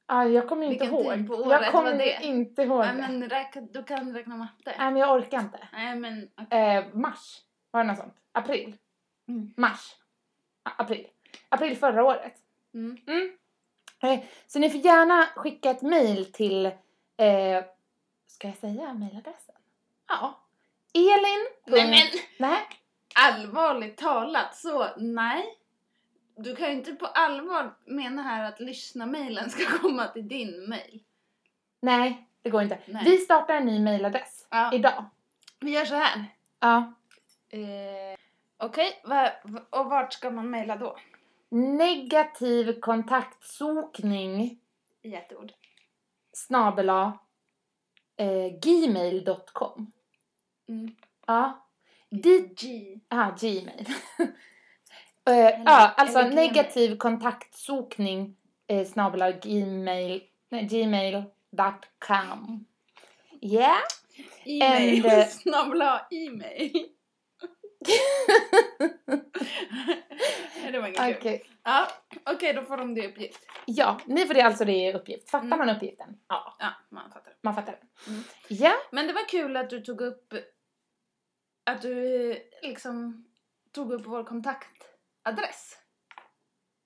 Ja, jag kommer inte Vilken tid ihåg. på året jag var kommer det? inte ihåg Nej, men räkna, du kan räkna matte. Nej, men jag orkar inte. Nej, men... okej. Eh, mars. Var det något sånt? April? Mm. Mars? Ja, april. April förra året. Mm. Mm. Eh, så ni får gärna skicka ett mail till, eh, ska jag säga mailadressen? Ja. Elin. Nej, men Nej. allvarligt talat så nej. Du kan ju inte på allvar mena här att lyssna-mailen ska (laughs) komma till din mail. Nej, det går inte. Nej. Vi startar en ny mailadress Ja. idag. Vi gör så här. Ja. Eh, Okej, va- och vart ska man mejla då? Negativ kontaktsokning I ett ord. snabela eh, gmail.com. Mm. Ja. Dit, G. ah, gmail. (laughs) eh, ja, alltså eller gmail. negativ kontaktsokning eh, snabela gmail, gmail.com. Ja. E-mail. (laughs) Eh, Snabbla e-mail. (laughs) det var inget kul. Okej. Ja, okej då får de det uppgift. Ja, ni får det alltså det i uppgift. Fattar Mm. man uppgiften? Ja, Ja, man fattar. man fattar. Mm. Ja. Men det var kul att du tog upp att du eh, liksom tog upp vår kontaktadress.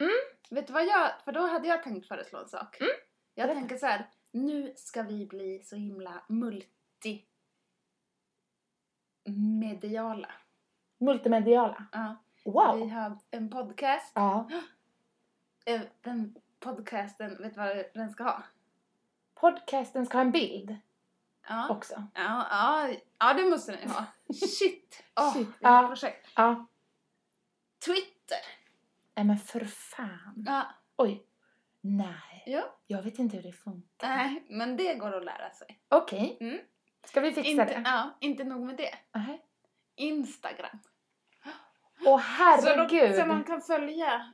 Mm. Vet du vad jag, för då hade jag tänkt föreslå en sak. Mm. Jag Berätta. tänker så här, nu ska vi bli så himla multi mediala. Multimediala. Ja. Vi Wow. har en podcast. Ja. (gasps) Eh, Den podcasten, vet du vad den ska ha? Podcasten ska ha en bild Ja, också. ja, ja, ja det måste den ju ha. (laughs) Shit! Åh, Shit, ja. projekt. Ja. Twitter. Nej men för fan. Ja, Oj. Nej. ja. Jag vet inte hur det funkar. Nej, men det går att lära sig. Okej. Mm. Ska vi fixa Inte, det? ja, inte nog med det. Nej. Instagram. Åh Så, herregud. så man kan följa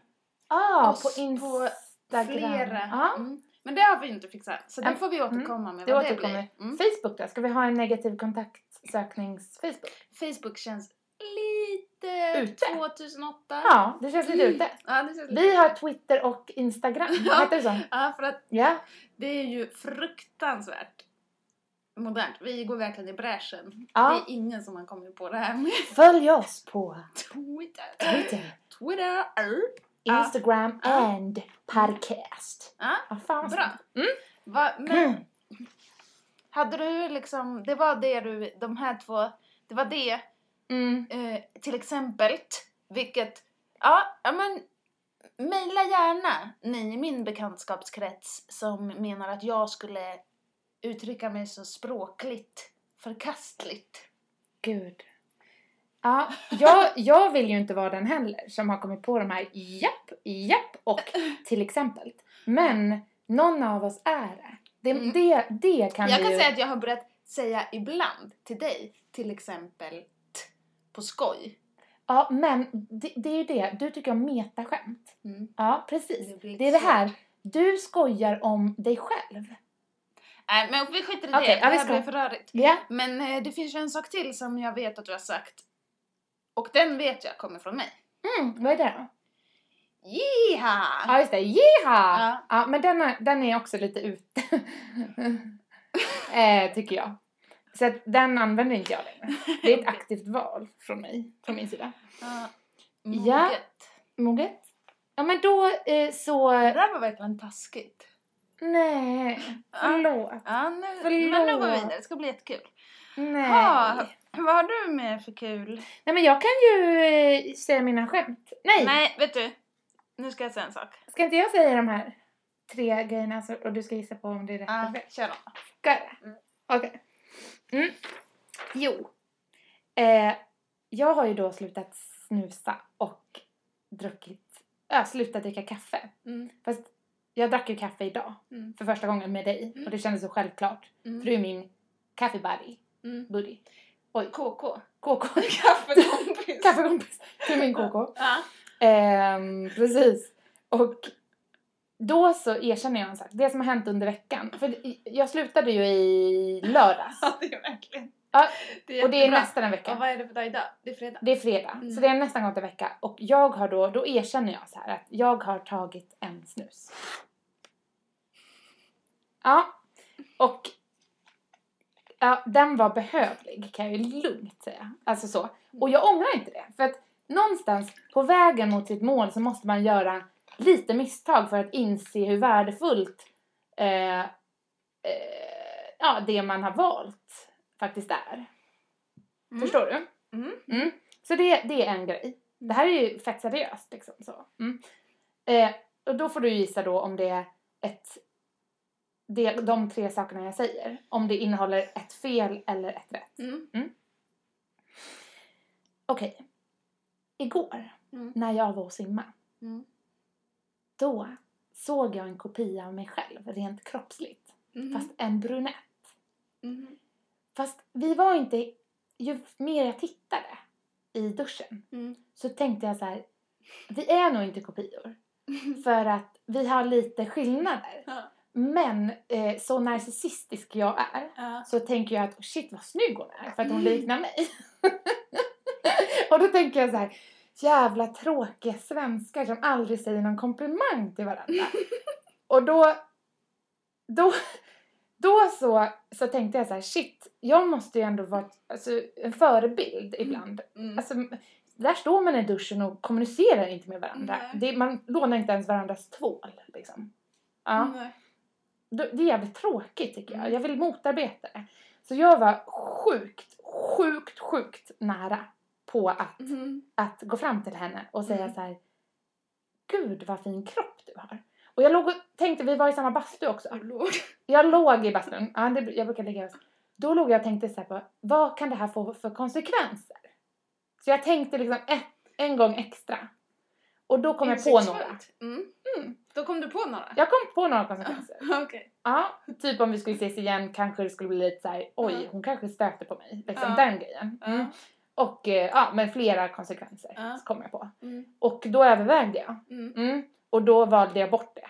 ah, oss på på Instagram. flera. Ja. Mm. Men det har vi inte fixat. Så det Mm. får vi återkomma med Det vad återkommer det blir. Mm. Facebook då? Ska vi ha en negativ kontaktsöknings-Facebook? Facebook känns lite Ute. 2008. Ja, det känns lite ute. Ja, det känns lite Vi har Twitter och Instagram. (laughs) Ja. Heter det så? Ja, för att Ja. det är ju fruktansvärt modernt. Vi går verkligen i bräschen. Ja. Det är ingen som har kommit på det här med (laughs) Följ oss på Twitter. Twitter, Twitter. Instagram Ja. and podcast. Ja, Ja, fan bra. snyggt. Va, men Mm. hade du liksom, det var det du, de här två, det var det Mm. eh, till exempel, vilket, ja, ja men mejla gärna ni i min bekantskapskrets som menar att jag skulle uttrycka mig så språkligt förkastligt. Gud. Ja, jag, jag vill ju inte vara den heller som har kommit på de här japp, japp och till exempel. Men någon av oss är det. Det, Mm. det, det kan jag vi kan ju... säga att jag har börjat säga ibland till dig, till exempel på skoj. Ja, men det, det är ju det. Du tycker om metaskämt. Mm. Ja, precis. Det Det är det här. Du skojar om dig själv. Nej, men vi skiter i det. vi det här blir för rörigt. Ja. Men eh, det finns ju en sak till som jag vet att du har sagt. Och den vet jag kommer från mig. Mm, vad är det då? Jiha! Ja, just det. Jeha! Ja. Ja, men den är, den är också lite ute. (laughs) eh, tycker jag. Så att den använder inte jag längre. Det är ett (laughs) aktivt val från mig, från min sida. Ja. Ja. Moget. Moget? Ja, men då eh, så... Det där var verkligen taskigt. Nej, förlåt. Ja, nu, Förlåt. men nu går vi vidare. Det ska bli jättekul. Nej. Ha, vad har du med för kul? Nej, men jag kan ju eh, säga mina skämt. Nej, Nej, vet du? Nu ska jag säga en sak. ska inte jag säga de här tre grejerna och du ska gissa på om det är rätt Ja, eller fel? kör då. Ska jag? Mm. Okej. Mm. Jo. Eh, jag har ju då slutat snusa och druckit, äh, slutat dricka kaffe. Mm. Fast jag drack ju kaffe idag Mm. för första gången med dig Mm. och det kändes så självklart. Mm. För du är min kaffebuddy. Mm. Buddy. Oj, KK. KK. (laughs) Kaffekompis. (laughs) Kaffekompis. Du är min KK. Ja. Ehm, precis. Och då så erkänner jag en sak. Det som har hänt under veckan. För jag slutade ju i lördags. (laughs) ja, det är verkligen. Ja, Det Och det är nästan en Och vecka. vad är det för dag idag? Det är fredag. Det är fredag. Mm. Så det är nästan gått en vecka. Och jag har då, då erkänner jag så här att jag har tagit en snus. Ja. Och ja, den var behövlig kan jag ju lugnt säga. Alltså så. Och jag ångrar inte det. För att någonstans på vägen mot sitt mål så måste man göra lite misstag för att inse hur värdefullt eh, eh, ja, det man har valt faktiskt är. Mm. Förstår du? Mm. Mm. Så det, det är en grej. Det här är ju fett seriöst liksom så. Mm. Eh, och då får du gissa då om det är ett, det, de tre sakerna jag säger. Om det innehåller ett fel eller ett rätt. Mm. Okej. Igår Mm. när jag var och simma. Mm. Då såg jag en kopia av mig själv rent kroppsligt. Mm. Fast en brunett. Mm. Fast vi var inte, ju mer jag tittade i duschen Mm. så tänkte jag så här, vi är nog inte kopior. (laughs) För att vi har lite skillnader. Ja. Men eh, så narcissistisk jag är Ja. så tänker jag att oh shit vad snygg hon är för att hon (laughs) liknar mig. (laughs) och då tänker jag så här, jävla tråkiga svenskar som aldrig säger någon komplimang till varandra. (laughs) och då, då, då så, så tänkte jag så här, shit, jag måste ju ändå vara alltså, en förebild ibland. Mm. Alltså, där står man i duschen och kommunicerar inte med varandra. Det, man lånar inte ens varandras tvål. Liksom. Ja. Nej. Det är jävligt tråkigt tycker jag. Mm. Jag vill motarbeta det. Så jag var sjukt, sjukt, sjukt nära på att, Mm. att gå fram till henne och säga Mm. så här. Gud vad fin kropp du har. Och jag låg och tänkte, vi var i samma bastu också. Du låg. Jag låg i bastun, ja, det, jag brukar ligga Då låg jag och tänkte så här på, vad kan det här få för konsekvenser? Så jag tänkte liksom ett, en gång extra. Och då kom jag på några. Mm. Mm. Då kom du på några? Jag kom på några konsekvenser. (laughs) Okej. Ja, typ om vi skulle ses igen kanske det skulle bli lite så här, oj, Ja. hon kanske stöter på mig. Liksom Ja. den grejen. Mm. Ja. Och eh, ja, men flera konsekvenser Ja. kom jag på. Mm. Och då övervägde jag. Mm. Mm. Och då valde jag bort det.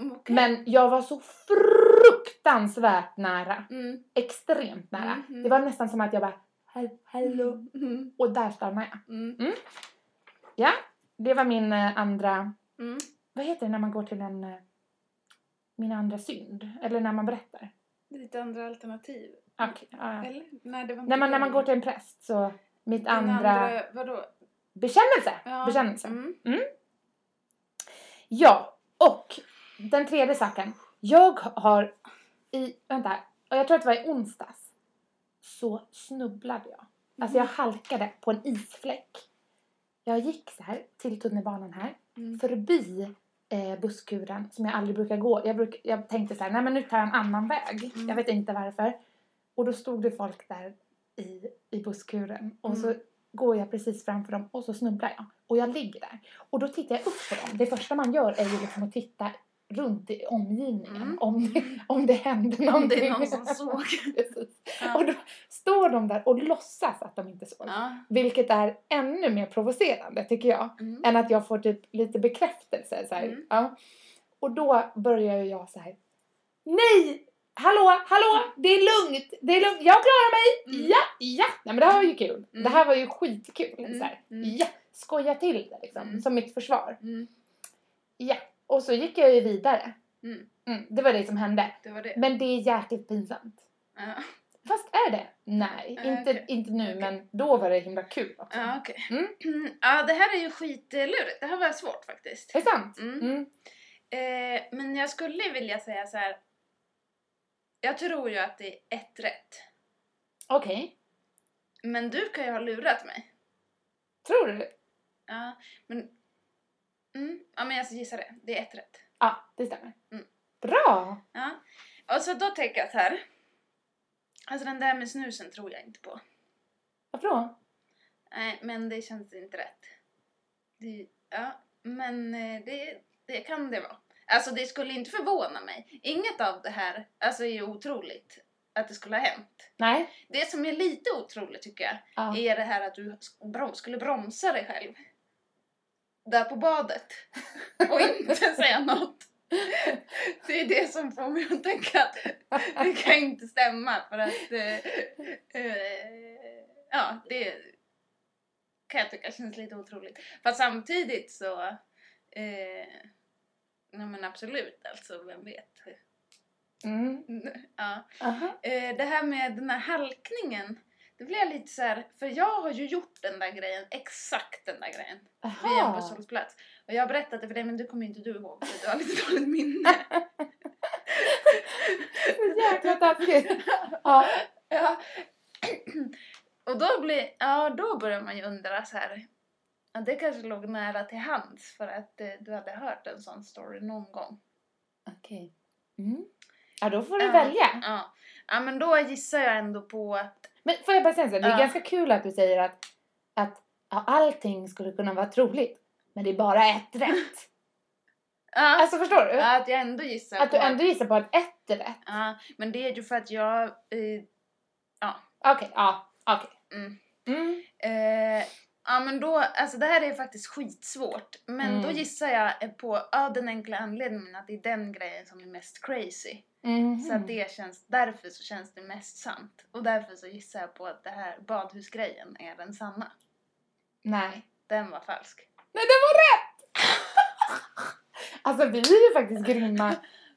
Mm, okej. Men jag var så fruktansvärt nära. Mm. Extremt nära. Mm, mm. Det var nästan som att jag bara, "Hall- hallå. Mm. Och där stannade jag. Mm. Ja, det var min eh, andra, Mm. vad heter det när man går till en, eh, min andra synd? Eller när man berättar. Lite andra alternativ. Okej, ja, ja. Eller? Nej, det var inte När man, när man går till en präst så, mitt Din andra, Vadå? bekännelse. Ja. Bekännelse. Mm. Ja, och den tredje saken. Jag har i, vänta, och jag tror att det var i onsdags. Så snubblade jag. Alltså jag halkade på en isfläck. Jag gick så här till tunnelbanan här. Mm. Förbi eh, busskuren som jag aldrig brukar gå. Jag, bruk, jag tänkte så här, nej men nu tar jag en annan väg. Mm. Jag vet inte varför. Och då stod det folk där i, i busskuren. Och så Mm. går jag precis framför dem och så snubblar jag. Och jag ligger där. Och då tittar jag upp på dem. Det första man gör är ju liksom att titta runt i omgivningen Mm. om, det, om det händer Om någonting. det är någon som (laughs) såg. Ja. Och då står de där och låtsas att de inte såg. Ja. Vilket är ännu mer provocerande tycker jag. Mm. Än att jag får typ lite bekräftelse. Så. Mm. Ja. Och då börjar jag så här. Nej! Hallå, hallå! Det är lugnt! Det är lugnt! Jag klarar mig! Mm. Ja, ja! Nej men det här var ju kul. Mm. Det här var ju skitkul. Mm. Så här. Mm. Ja! Skoja till det liksom. Mm. Som mitt försvar. Mm. Ja. Och så gick jag ju vidare. Mm. Mm. Det var det som hände. Det var det. Men det är jäkligt pinsamt. Ja, Fast är det? Nej, Ja, inte, okej. inte nu Okej. men då var det himla kul också. ja okej. Mm. (clears throat) Ja, det här är ju skitlurigt. Det här var svårt faktiskt. Är det sant? Mm. Mm. Eh, men jag skulle vilja säga så här. Jag tror ju att det är ett rätt. Okej. Men du kan ju ha lurat mig. Tror du? Ja, men... Mm, ja, men jag gissar det. Det är ett rätt. Ja, det stämmer. Mm. Bra! Ja. Och så då tänker jag så här. Alltså den där med snusen tror jag inte på. Varför då? Nej, men det känns inte rätt. Det, ja, men eh, det, det kan det vara. Alltså det skulle inte förvåna mig. Inget av det här alltså, är ju otroligt att det skulle ha hänt. Nej? Det som är lite otroligt tycker jag Ja. är det här att du skulle bromsa dig själv. Där på badet. Och inte säga något. Det är det som får mig att tänka att det kan inte stämma för att eh, eh, ja, det kan jag tycka känns lite otroligt. Fast samtidigt så eh, ja men absolut alltså, vem vet. Mm. (laughs) Ja. Aha. Eh, det här med den här halkningen, det jag lite så här, för jag har ju gjort den där grejen, exakt den där grejen, vid en Aha. busshållplats. Och jag har berättat det för dig men det kommer inte du ihåg för du har lite (laughs) dåligt minne. Så (laughs) jäkla taskigt. Ja. ja. (clears throat) Och då blir, ja då börjar man ju undra så här. Ja, det kanske låg nära till hands för att eh, du hade hört en sån story någon gång. Okej. Mm. Ja, då får du Ja. välja. Ja. ja, men då gissar jag ändå på att... Men får jag bara säga så här, det är Ja. ganska kul att du säger att, att ja, allting skulle kunna vara troligt. Men det är bara ett rätt. (laughs) Ja, Alltså förstår du? att jag ändå gissar Att på du ändå gissar på att ett är rätt. Ja, men det är ju för att jag... Eh, Okej, ja, okej. mm, Mm. eh, ja, men då... Alltså det här är faktiskt skitsvårt. Men Mm. då gissar jag på ja, den enkla anledningen att det är den grejen som är mest crazy. Mhm. Så att det känns, därför så känns det mest sant. Och därför så gissar jag på att det här badhusgrejen är den sanna. Nej. Den var falsk. Nej, det var rätt! (laughs) alltså vi är ju faktiskt grymma.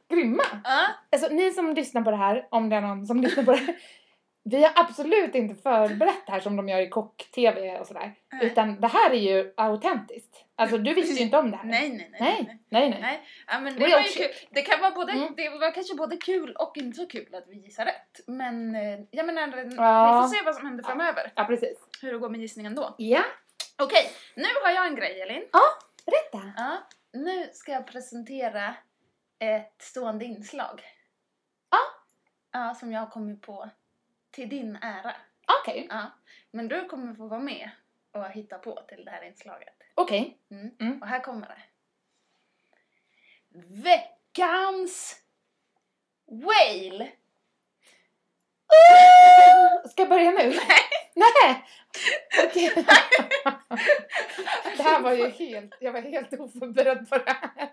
Grymma. Ja, Alltså ni som lyssnar på det här, om det är någon som lyssnar på det här. Vi har absolut inte förberett det här som de gör i kock-tv och sådär. Nej. Utan det här är ju autentiskt. Alltså du visste ju inte om det här. nej, nej, nej. Nej, nej, nej. Nej, ja, men det var shit. kul. Det kan vara både, Mm. det var kanske både kul och inte så kul att vi gissar rätt. Men eh, jag menar, Ja. vi får se vad som händer Ja. framöver. Ja, precis. Hur det går med gissningen då. Ja, Okej, nu har jag en grej Elin. berätta. Ja, nu ska jag presentera ett stående inslag. Ja. Ja, som jag har kommit på till din ära. Okej, Ja, men du kommer få vara med och hitta på till det här inslaget. okej. Mm. Mm. Och här kommer det. Veckans whale. Ska jag börja nu? (laughs) Nej! Okej. (laughs) det här var ju helt, jag var helt oförberedd på det här.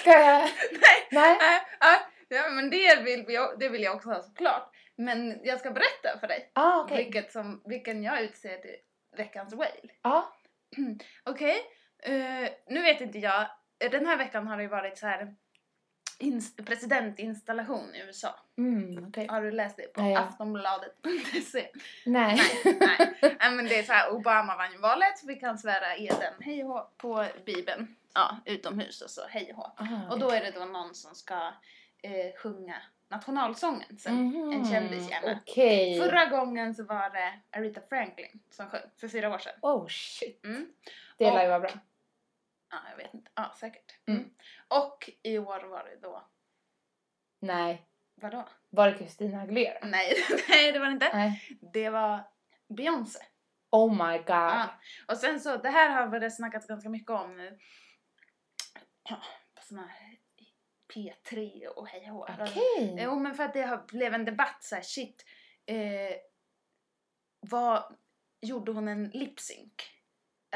Ska jag? Nej, Nej? nej, ja, men det vill, vi, det vill jag också ha såklart. Men jag ska berätta för dig Ah, okej. vilket som, vilken jag utser till veckans whale. Ja. (clears throat) Okej, eh, nu vet inte jag. Den här veckan har det ju varit så här ins- presidentinstallation i USA. Mm, okej. Har du läst det på Ja, ja. aftonbladet.se? Nej. Nej, (laughs) nej men det är så här, Obama vann ju valet vi kan svära eden hej och på bibeln. Ja, utomhus och så hej och. Aha, Och då är det då någon som ska eh, sjunga nationalsången sen. Mhm, en kändis gärna. Okej. Förra gången så var det Aretha Franklin som sjöng, för fyra år sedan. Oh shit. Mm. Det lär ju vara bra. Ja, jag vet inte. Ja, säkert. Mm. Mm. Och i år var det då, Nej. vadå? Var det Christina Aguilera? Nej, (laughs) nej det var det inte. Nej. Det var Beyoncé. Oh my god. Ja. Och sen så, det här har det snackats ganska mycket om nu. På såna här P3 och hej och hå. Okej. Jo men för att det har blev en debatt så här, shit. Eh, vad, gjorde hon en lip-sync?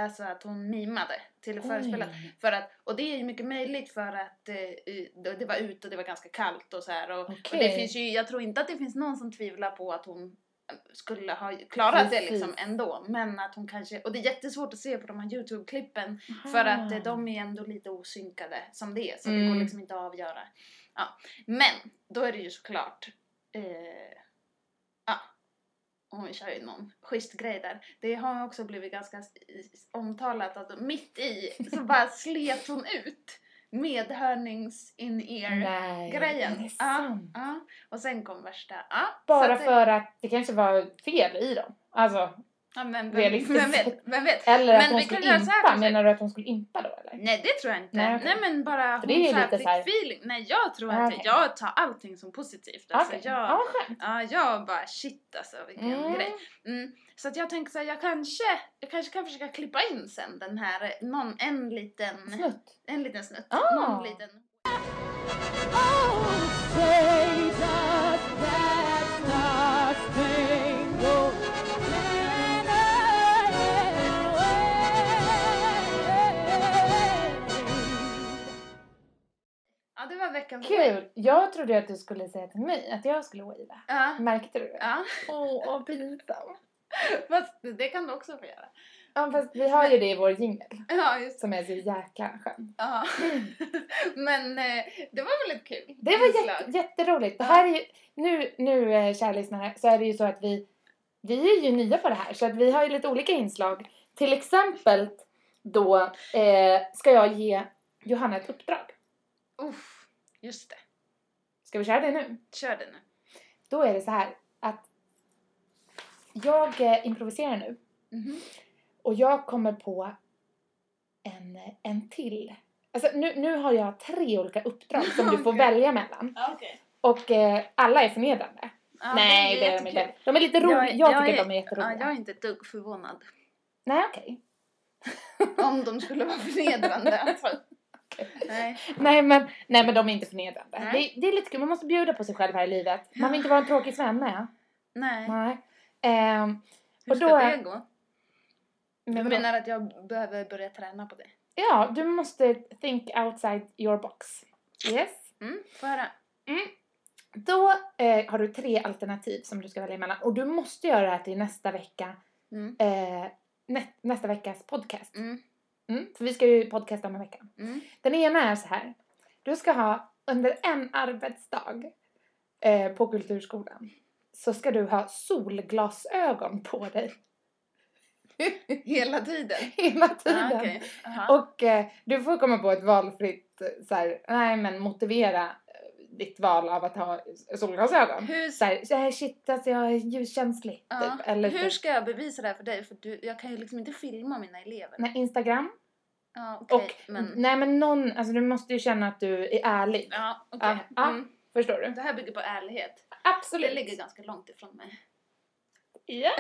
Alltså att hon mimade till förespelat. För att, och det är ju mycket möjligt för att eh, det var ute och det var ganska kallt och så här. Och, och det finns ju, jag tror inte att det finns någon som tvivlar på att hon skulle ha klarat det Precis. liksom ändå. Men att hon kanske, och det är jättesvårt att se på de här Youtube-klippen för att eh, de är ändå lite osynkade som det är. Så det Mm. går liksom inte att avgöra. Ja. Men då är det ju såklart, eh, ja, hon kör ju någon schysst grej där. Det har också blivit ganska omtalat att mitt i så bara slet hon ut medhörnings in ear Nej, grejen. är det Ja, ja. Och sen kom värsta, ja. Bara att det- för att det kanske var fel i dem. Alltså, Ja, men vem, realistiskt vem vet? Vem vet? eller Men att hon skulle här impa. kanske. Menar du att hon skulle impa då eller? Nej det tror jag inte. Nej, Nej, okej. men bara hon det är så här lite fick så här- feeling. Nej jag tror Ah, att jag tar allting som positivt. Alltså, Okej. jag, Ja, skönt. ja, jag bara shit alltså vilken Mm. grej. Mm. Så att jag tänker så här, jag kanske, jag kanske kan försöka klippa in sen den här, någon, en liten, Snutt. en liten snutt. Ah. Någon liten. Ja veckans Kul! Jag trodde att du skulle säga till mig att jag skulle waila. Ja. Märkte du det? Ja, Åh, vad pinsamt. (laughs) fast det kan du också få göra. Ja, fast vi har ju det i vår jingel. Ja, just Som är så jäkla skön. Ja. (laughs) Men eh, det var väldigt kul. Det var jätte, jätteroligt. Det här är ju, nu, nu eh, kära lyssnare, så är det ju så att vi, vi är ju nya på det här. Så att vi har ju lite olika inslag. Till exempel då eh, ska jag ge Johanna ett uppdrag. Uff, just det. Ska vi köra det nu? Kör det nu. Då är det så här att jag eh, improviserar nu. Mhm. Och jag kommer på en, en till. Alltså nu, nu har jag tre olika uppdrag som du (laughs) får välja mellan. Okej. Och eh, alla är förnedrande. Ja, Nej, det är de inte. De är lite roliga. Jag, Jag- tycker jag de är jätteroliga. jag är inte ett dugg förvånad. Nej, okej. (laughs) Om de skulle vara förnedrande. Nej. Nej, men, nej, men de är inte förnedrande. Nej. Det, det är lite kul. Man måste bjuda på sig själv här i livet. Man vill inte vara en tråkig svenne. Nej. Nej. Ehm, Hur ska då- det gå? men Du menar att jag behöver börja träna på det? Ja, du måste think outside your box. Yes. Mm, få höra. Då eh, har du tre alternativ som du ska välja mellan. Och du måste göra det här till nästa vecka. Mm. Eh, nä, nästa veckas podcast. Mm. Mm, för vi ska ju podcasta om en vecka. Mm. Den ena är så här. Du ska ha under en arbetsdag eh, på kulturskolan så ska du ha solglasögon på dig (laughs) Hela tiden? (laughs) hela tiden. Ah, okej. Aha. Och eh, du får komma på ett valfritt, eh, så här, nej men motivera ditt val av att ha solglasögon. Hur, Så här, så här shit alltså jag är ljuskänslig ja. typ. Eller Hur typ, ska jag bevisa det här för dig? För du, jag kan ju liksom inte filma mina elever. nej, Instagram. Ja, okej. Och men... nej men någon, alltså du måste ju känna att du är ärlig. Ja, okej. Ja, ja. Mm. Förstår du? Det här bygger på ärlighet. Absolut. Det ligger ganska långt ifrån mig. Ja.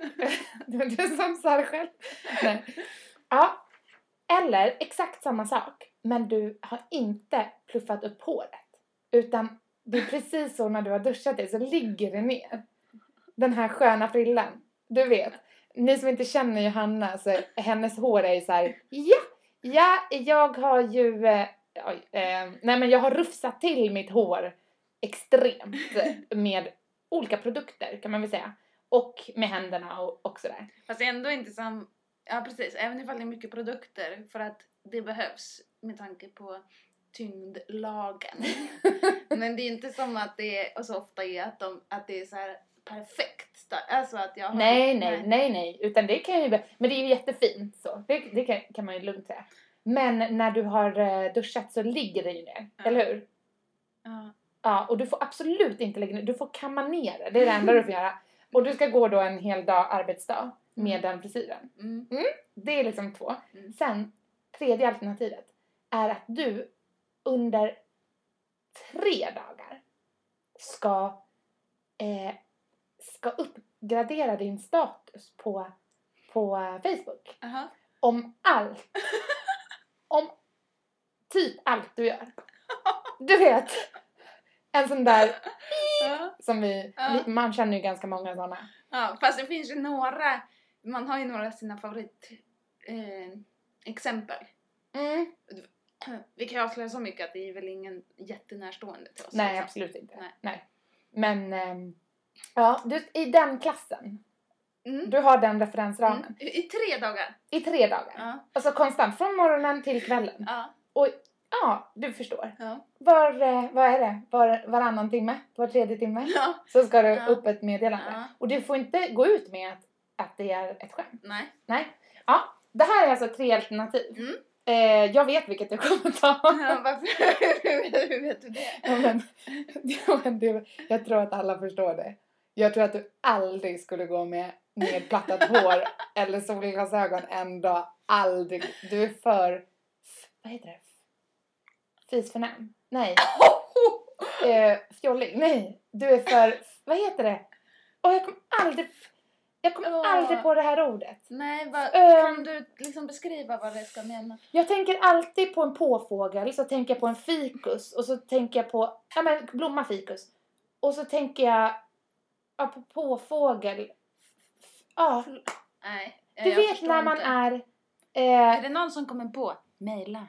(laughs) det var du som sa det själv. Nej. Ja. Eller exakt samma sak. Men du har inte pluffat upp håret. Utan det är precis så när du har duschat dig så ligger det ner. Den här sköna frillan. Du vet. Ni som inte känner Johanna så hennes hår är ju så här. Ja, ja, jag har ju. Eh, eh, nej men jag har rufsat till mitt hår extremt med olika produkter kan man väl säga. Och med händerna och, och sådär. Fast ändå inte som... Ja precis, även ifall det är mycket produkter för att det behövs med tanke på tyngdlagen. (laughs) Men det är inte som att det är, och så ofta är att, de, att det är så här perfekt. Alltså att jag har... Nej, nej, nej, nej. Utan det kan ju, men det är ju jättefint så. Det, det kan, kan man ju lugnt säga. Men när du har eh, duschat så ligger det ju ner, Ja. eller hur? Ja. Ja, och du får absolut inte lägga ner, du får kamma ner det. Det är det enda du får göra. Och du ska gå då en hel dag arbetsdag med den frisyren. Mm. Det är liksom två. Mm. Sen, tredje alternativet är att du under tre dagar ska, eh, ska uppgradera din status på på Facebook Aha. om allt. (laughs) om typ allt du gör. Du vet, en sån där Ja. som vi, vi man känner ju ganska många såna. ja, fast det finns ju några, man har ju några av sina favorit eh, exempel. Mm. (clears throat) Vi kan ju avslöja så mycket att det är väl ingen jättenärstående till oss. Nej, liksom. absolut inte. Nej. Nej. Men, ehm, ja, du, i den klassen. Mm. Du har den referensramen. Mm. I, I tre dagar. I tre dagar. Ja. Alltså konstant, från morgonen till kvällen. Ja. Och ja, du förstår. Ja. Var, eh, vad är det? Var, varannan timme? Var tredje timme? ja. Så ska du Ja. upp ett meddelande. Och du får inte gå ut med att, att det är ett skämt. Nej. Nej. Ja, det här är alltså tre alternativ. Mm. Eh, jag vet vilket du kommer ta. Ja, varför? (laughs) Hur vet du det? Ja, men, ja, men det, jag tror att alla förstår det. Jag tror att du aldrig skulle gå med nedplattat hår (laughs) eller solglasögon en dag. Aldrig. Du är för... Vad heter det? Fisförnäm? Nej. (laughs) Eh, fjollig? Nej. Du är för... Vad heter det? Och jag kommer aldrig... Jag kommer Åh. aldrig på det här ordet. Nej, vad, Ehm. kan du liksom beskriva vad det ska mena? Jag tänker alltid på en påfågel, så tänker jag på en fikus och så tänker jag på, ja men blomma fikus. Och så tänker jag, ja på påfågel. Ja, Nej. du jag vet när man inte. är, Är eh, det någon som kommer på? Maila.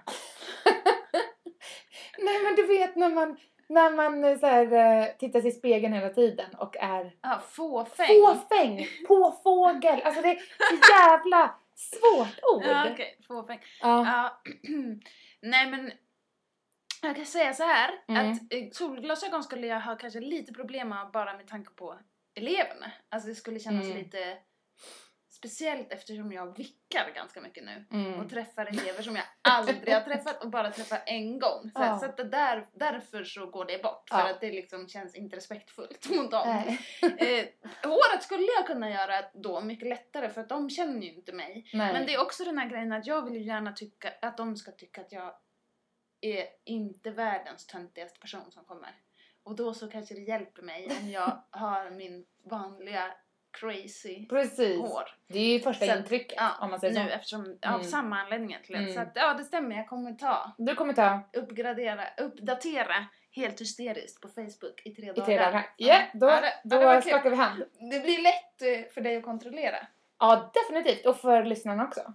(laughs) nej men du vet när man, när man eh, så här, eh, tittar sig i spegeln hela tiden och är Ja, fåfäng. fåfäng, påfågel. Alltså det är så jävla svårt ord. Ja, okej. Fåfäng. Ja. Ja. (clears throat) Nej, men jag kan säga så här Mm. att eh, solglasögon skulle jag ha kanske lite problem med bara med tanke på eleverna. Alltså det skulle kännas Mm. lite speciellt eftersom jag vickar ganska mycket nu. Mm. och träffar elever som jag aldrig har träffat och bara träffar en gång. Så, Ja. så att där, därför så går det bort. För Ja. att det liksom känns inte respektfullt (laughs) mot dem. (laughs) Eh, håret skulle jag kunna göra då mycket lättare för att de känner ju inte mig. Nej. Men det är också den här grejen att jag vill ju gärna tycka att de ska tycka att jag är inte världens töntigaste person som kommer. Och då så kanske det hjälper mig om jag (laughs) har min vanliga crazy Precis. hår. Det är ju första att- intrycket Ja, om man säger nu så. eftersom, av Mm. samma anledning egentligen. Mm. Så att, ja det stämmer, jag kommer ta, Du kommer ta uppgradera, uppdatera helt hysteriskt på Facebook i tre i dagar. tre dagar. Ja, då, Ja, då kul. skakar vi hand. Det blir lätt eh, för dig att kontrollera. Ja, definitivt. Och för lyssnarna också.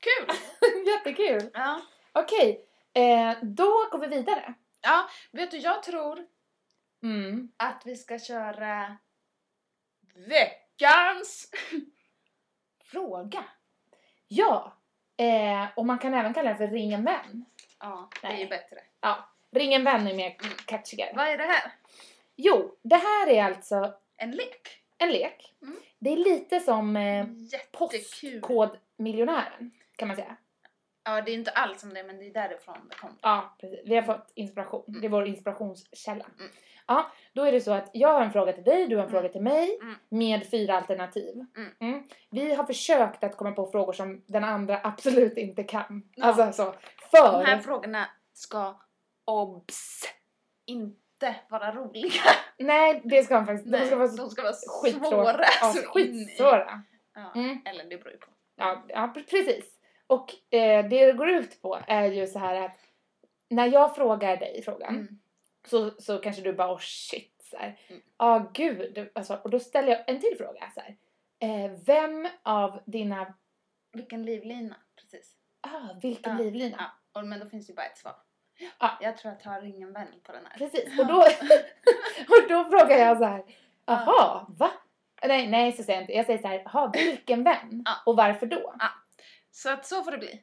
Kul! (laughs) Jättekul! Ja. Okej, eh, då går vi vidare. ja, vet du jag tror Mm. att vi ska köra veckans (laughs) fråga. Ja, eh, och man kan även kalla det för ring en vän. Ja, det är ju bättre. Ja, ring en vän är mer Mm. catchigare. Vad är det här? Jo, det här är alltså En lek. en lek. Mm. Det är lite som eh. Postkodmiljonären, kan man säga. Ja, det är inte alls som det, men det är därifrån det kommer. Ja, precis. Vi har fått inspiration. Mm. Det är vår inspirationskälla. Mm. Ja, då är det så att jag har en fråga till dig, du har en Mm. fråga till mig Mm. med fyra alternativ. Mm. Vi har försökt att komma på frågor som den andra (laughs) absolut inte kan. Ja. Alltså så, De för... här frågorna ska obs inte vara roliga. (laughs) Nej, det ska man faktiskt... De ska vara de ska vara skitsvåra. svåra. Ja, skitsvåra. Ja. Mm. Eller det beror ju på. Ja, ja, pre- precis. Och eh, det det går ut på är ju så här att när jag frågar dig frågan Mm. så, så kanske du bara oh shit så här. Mm. Ja gud. Alltså, och då ställer jag en till fråga så här. Eh, vem av dina, Vilken livlina, precis. ah vilken Ja, livlina? Ja, och, men då finns det ju bara ett svar. Ja. Jag tror jag tar ingen vän på den här. Precis. Och då, (laughs) och då frågar jag så här. Jaha, va? Nej, nej så säger jag inte. Jag säger så här, jaha vilken vän? Ja. Och varför då? Så att så får det bli.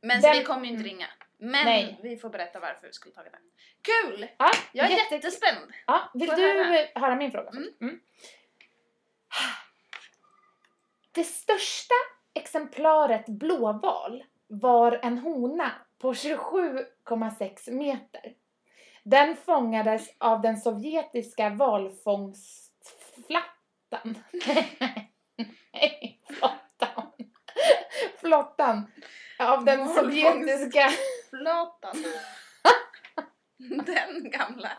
Men Den- vi kommer ju inte ringa. Men Nej. vi får berätta varför vi skulle tagit den. Kul! Ja, Jag är jätte- jättespänd. Ja, vill Får du höra. höra. min fråga först? Mm. Det största exemplaret blåval var en hona på 27,6 meter. Den fångades av den sovjetiska valfångstflattan. Nej, flottan. Flottan. Av den sovjetiska Flatan. (laughs) Den gamla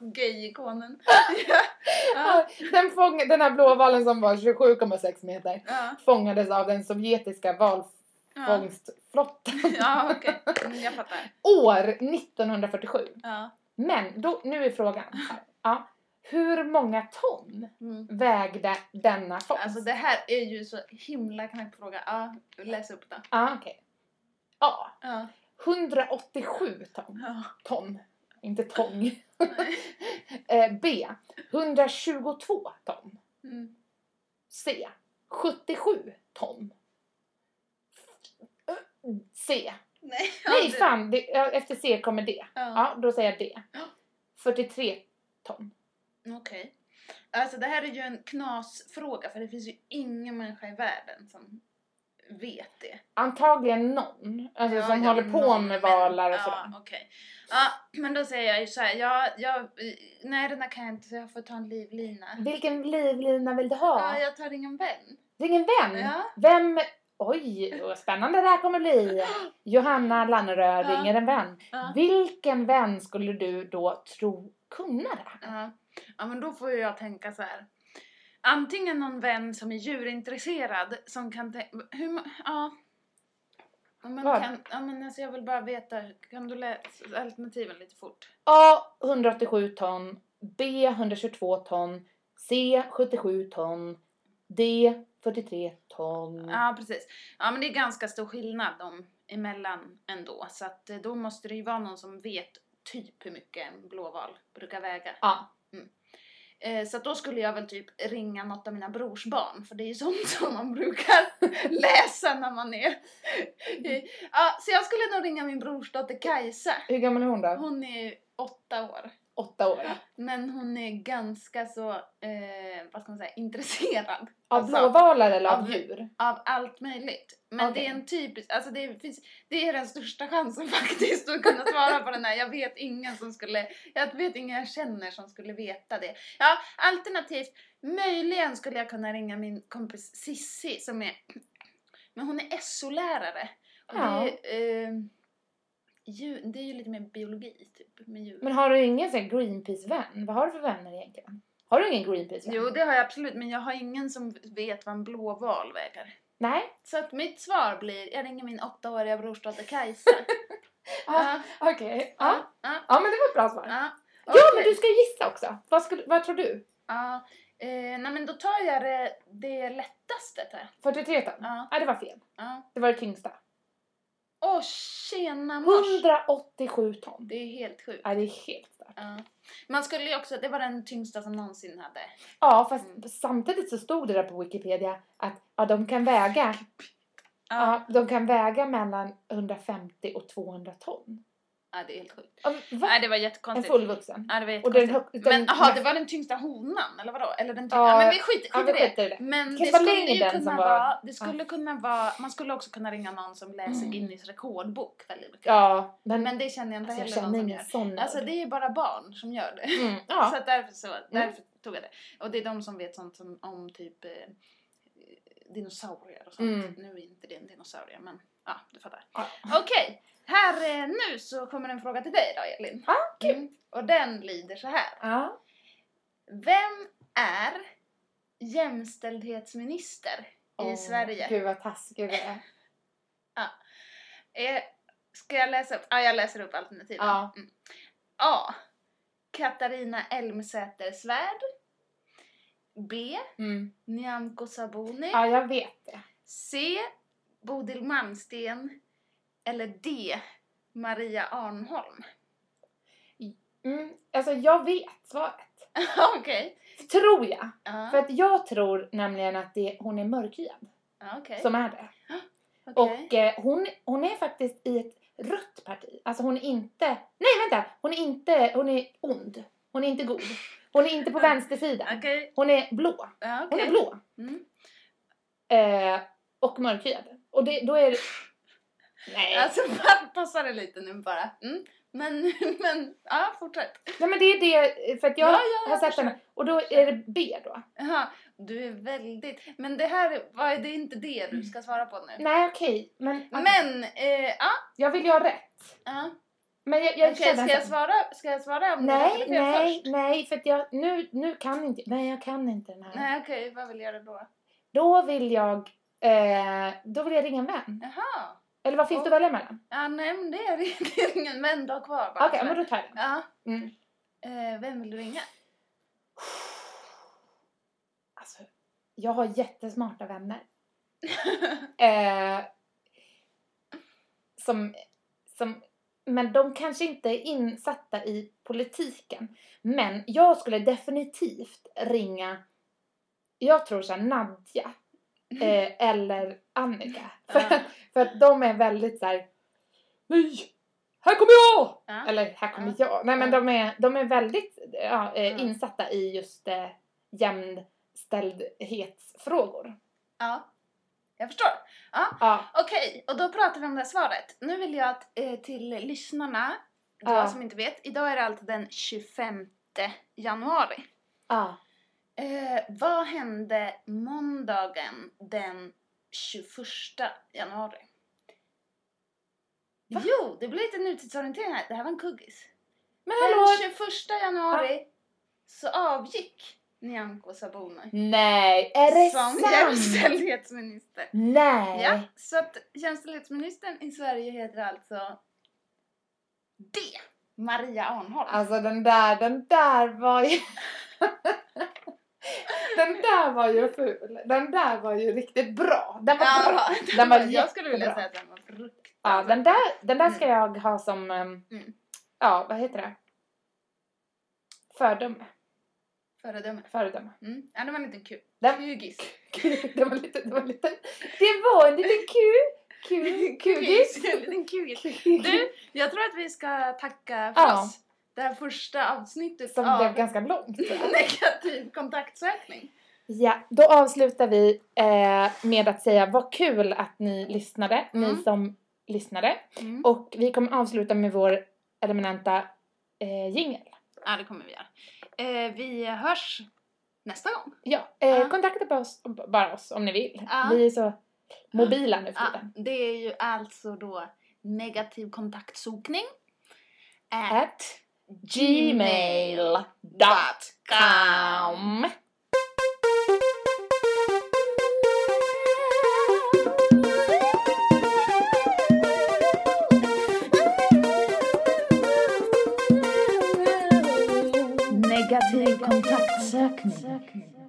gay-ikonen. (laughs) Ja, Den, fång, den här blåvalen som var 27,6 meter Ja, fångades av den sovjetiska valfångstflottan ja okej. Mm, Jag fattar. år 1947. Ja. Men då, nu är frågan. Ja, hur många ton Mm. vägde denna fångst? Alltså det här är ju så himla knäpp fråga. Ja, läs upp då. Ja, okej. A. Ja. 187 ton. ja. ton. Inte tång. (laughs) Eh, B. 122 ton. Mm. C. 77 ton. C. Nej, Nej, det- fan! Det, efter C kommer D. Ja. Ja, då säger jag D. Ja. 43 ton. Okej. Alltså det här är ju en knasfråga för det finns ju ingen människa i världen som vet det. Antagligen någon. Alltså Ja, som håller på någon, med valar och ja, sådär. okej. Ja, men då säger jag ju såhär, ja, jag, nej den här kan jag inte så jag får ta en livlina. Vilken livlina vill du ha? Ja, jag tar ingen vän. Ring en vän. Ja. Vem... Oj, vad spännande det här kommer bli. (gasps) Johanna Lannerö ringer en vän. Vilken vän skulle du då tro kunna det här? Ja. men då får ju jag tänka så här. Antingen någon vän som är djurintresserad som kan tänka, ja. Men, Vad? kan, ja, men alltså jag vill bara veta, kan du läsa alternativen lite fort? A 187 ton, B 122 ton, C 77 ton, D 43 ton. Ja, precis. Ja, men det är ganska stor skillnad dem emellan ändå. Så att eh, då måste det ju vara någon som vet typ hur mycket en blåval brukar väga. Ja. Eh, så då skulle jag väl typ ringa något av mina brorsbarn, för det är ju (laughs) sånt som man brukar läsa när man är... ja, så jag skulle nog ringa min brorsdotter Kajsa. Hur gammal är hon då? Hon är åtta år. Åtta år. Men hon är ganska så, eh, vad ska man säga, intresserad. Av Alltså, blåvalar eller av av- djur? Av allt möjligt. Men Okej. det är en typisk, alltså det finns, det är den största chansen (laughs) faktiskt att kunna svara på den här. Jag vet ingen som skulle, jag vet ingen jag känner som skulle veta det. Ja, alternativt, möjligen skulle jag kunna ringa min kompis Sissi som är, men hon är SO-lärare. Ja. det, eh, djur, det är ju lite mer biologi typ med djur. Men har du ingen här Greenpeace-vän? Vad har du för vänner egentligen? Har du ingen Greenpeace-vän? Jo, det har jag absolut, men jag har ingen som vet vad en blåval väger. Nej? Så att mitt svar blir, jag ringer min åttaåriga brorsdotter Kajsa. (laughs) Ja, ja, Okej. Ja. ja, ja, men det var ett bra svar. ja. Ja, Okej. men du ska gissa också. Vad, skulle, vad tror du? Ja, eh, nej men då tar jag det, det lättaste här. 43 ton? Ja, Nej, det var fel. ja. Det var det tyngsta. Åh, tjena mors! 187 ton. Det är helt sjukt. Nej, det är helt starkt. Ja. Man skulle ju också, det var den tyngsta som någonsin hade. Ja, fast Mm. samtidigt så stod det där på Wikipedia att ja, de kan väga ja. de kan väga mellan 150 och 200 ton. Ja det är helt sjukt. Ja? Nej, det var En jättekonstigt. fullvuxen. Ja, det var Och den, jättekonstigt. hög- den, Men jaha, det var den tyngsta honan, eller vadå? Eller den tyngsta... Ja, Ja, men vi skiter, ja, skiter vi i det. skiter i det. Men det skulle ju den kunna som var- vara, det skulle kunna vara, man skulle också kunna ringa någon som läser Mm. Guinness rekordbok väldigt mycket. Ja, men, Men det känner jag inte alltså, jag heller någon känner som gör. sån Alltså det är ju bara barn som gör det. mm, (laughs) Så ja. att därför, så, därför tog jag det. Och det är de som vet sånt som, om typ eh, dinosaurier och sånt. Mm. Nu är inte det en dinosaurie men ja, du fattar. Ja. Okej, här eh, nu så kommer en fråga till dig då Elin. Ja, kul. Mm. Och den lyder så här. ja. Vem är jämställdhetsminister i Åh, Sverige? Gud vad taskig du är. (laughs) Eh, ska jag läsa upp? Ja, jag läser upp alternativen. Ja. Mm. A. Katarina Elmsäter-Svärd. B. Mm. Nyamko Sabuni. Ja, jag vet det. C. Bodil Malmsten. Eller D. Maria Arnholm. Mm. Alltså, jag vet svaret. (laughs) Okej. Tror jag. Ja, För att jag tror nämligen att det, hon är mörkhyad okej. som är det. (gasps) Okej. Och eh, hon, hon är faktiskt i ett rött parti. Alltså hon är inte... Nej vänta! Hon är inte... Hon är ond. Hon är inte god. Hon är inte på (laughs) vänstersidan. Okej. Hon är blå. Hon är blå. Mm. Eh, och mörkhyad. Och det, då är det... Nej. Alltså (laughs) pa- passa det lite nu bara. Mm. Men, (laughs) men, ja fortsätt. Nej men det är det, för att jag Ja, ja, har sett henne. Och då är det B då. Jaha, du är väldigt... Men det här, vad är det inte det du ska svara på nu? Nej okej, men Men, eh, ja. jag vill ju ha rätt. ja. Men jag, jag Okej, känner ska jag svara, ska jag svara om Nej, fel nej, först? nej, för att jag, nu, nu kan inte, nej jag kan inte den här. Nej, okej, vad vill jag göra då? Då vill jag, eh, då vill jag ringa en vän. Jaha. Eller vad finns det att välja mellan? Ja, nej det är det ingen vän du har kvar Okej, bara. men då tar jag den. Ja, Mm. eh, vem vill du ringa? (sighs) Alltså, jag har jättesmarta vänner. (laughs) eh, som, som, men de kanske inte är insatta i politiken. Men jag skulle definitivt ringa, jag tror såhär Nadja. Eh, (laughs) eller Annika. För, att, för att de är väldigt så här. Nej! Här kommer jag! Ja. Eller här kommer Ja. jag. Nej men de är, de är väldigt ja, eh, Ja. insatta i just eh, jämställdhetsfrågor. Ja, jag förstår. Ja, okej, och då pratar vi om det här svaret. Nu vill jag att eh, till lyssnarna, jag som inte vet, idag är det alltså den 25 januari. Ja. Eh, vad hände måndagen den 21 januari? Va? Jo, det blir lite nutidsorientering här. Det här var en kuggis. Men Den hallå! 21 januari så avgick Nyamko Sabuni Nej, är det som sant? jämställdhetsminister. Nej. Ja, så att jämställdhetsministern i Sverige heter alltså D. Maria Arnholm. Alltså den där, den där var ju... (laughs) den där var ju ful. Den där var ju riktigt bra. Den var bra. Ja, (laughs) Den var jag skulle vilja säga att den var fruktansvärt Ja, den där, den där ska jag ha som, ehm, Mm. ja vad heter det? Fördöme. Föredöme. Föredöme. Mm. Ja, det var en liten kul. Den- Kugis. (laughs) det var lite, det var lite, det var en liten ku, ku, (laughs) kugis. En liten kugis. Du, jag tror att vi ska tacka för Ja. oss. Det här första avsnittet Som av blev ganska långt (laughs) negativ kontaktsökning. Ja, då avslutar vi eh, med att säga vad kul att ni lyssnade, ni Mm. som lyssnade. Mm. Och vi kommer avsluta med vår eminenta eh, jingel. Ja, det kommer vi göra. Eh, vi hörs nästa gång. Ja, eh, Ja. kontakta oss, bara oss om ni vill. Ja. Vi är så mobila nu för tiden. det är ju alltså då negativ kontaktsökning. At gmail.com Negativ kontaktsökning.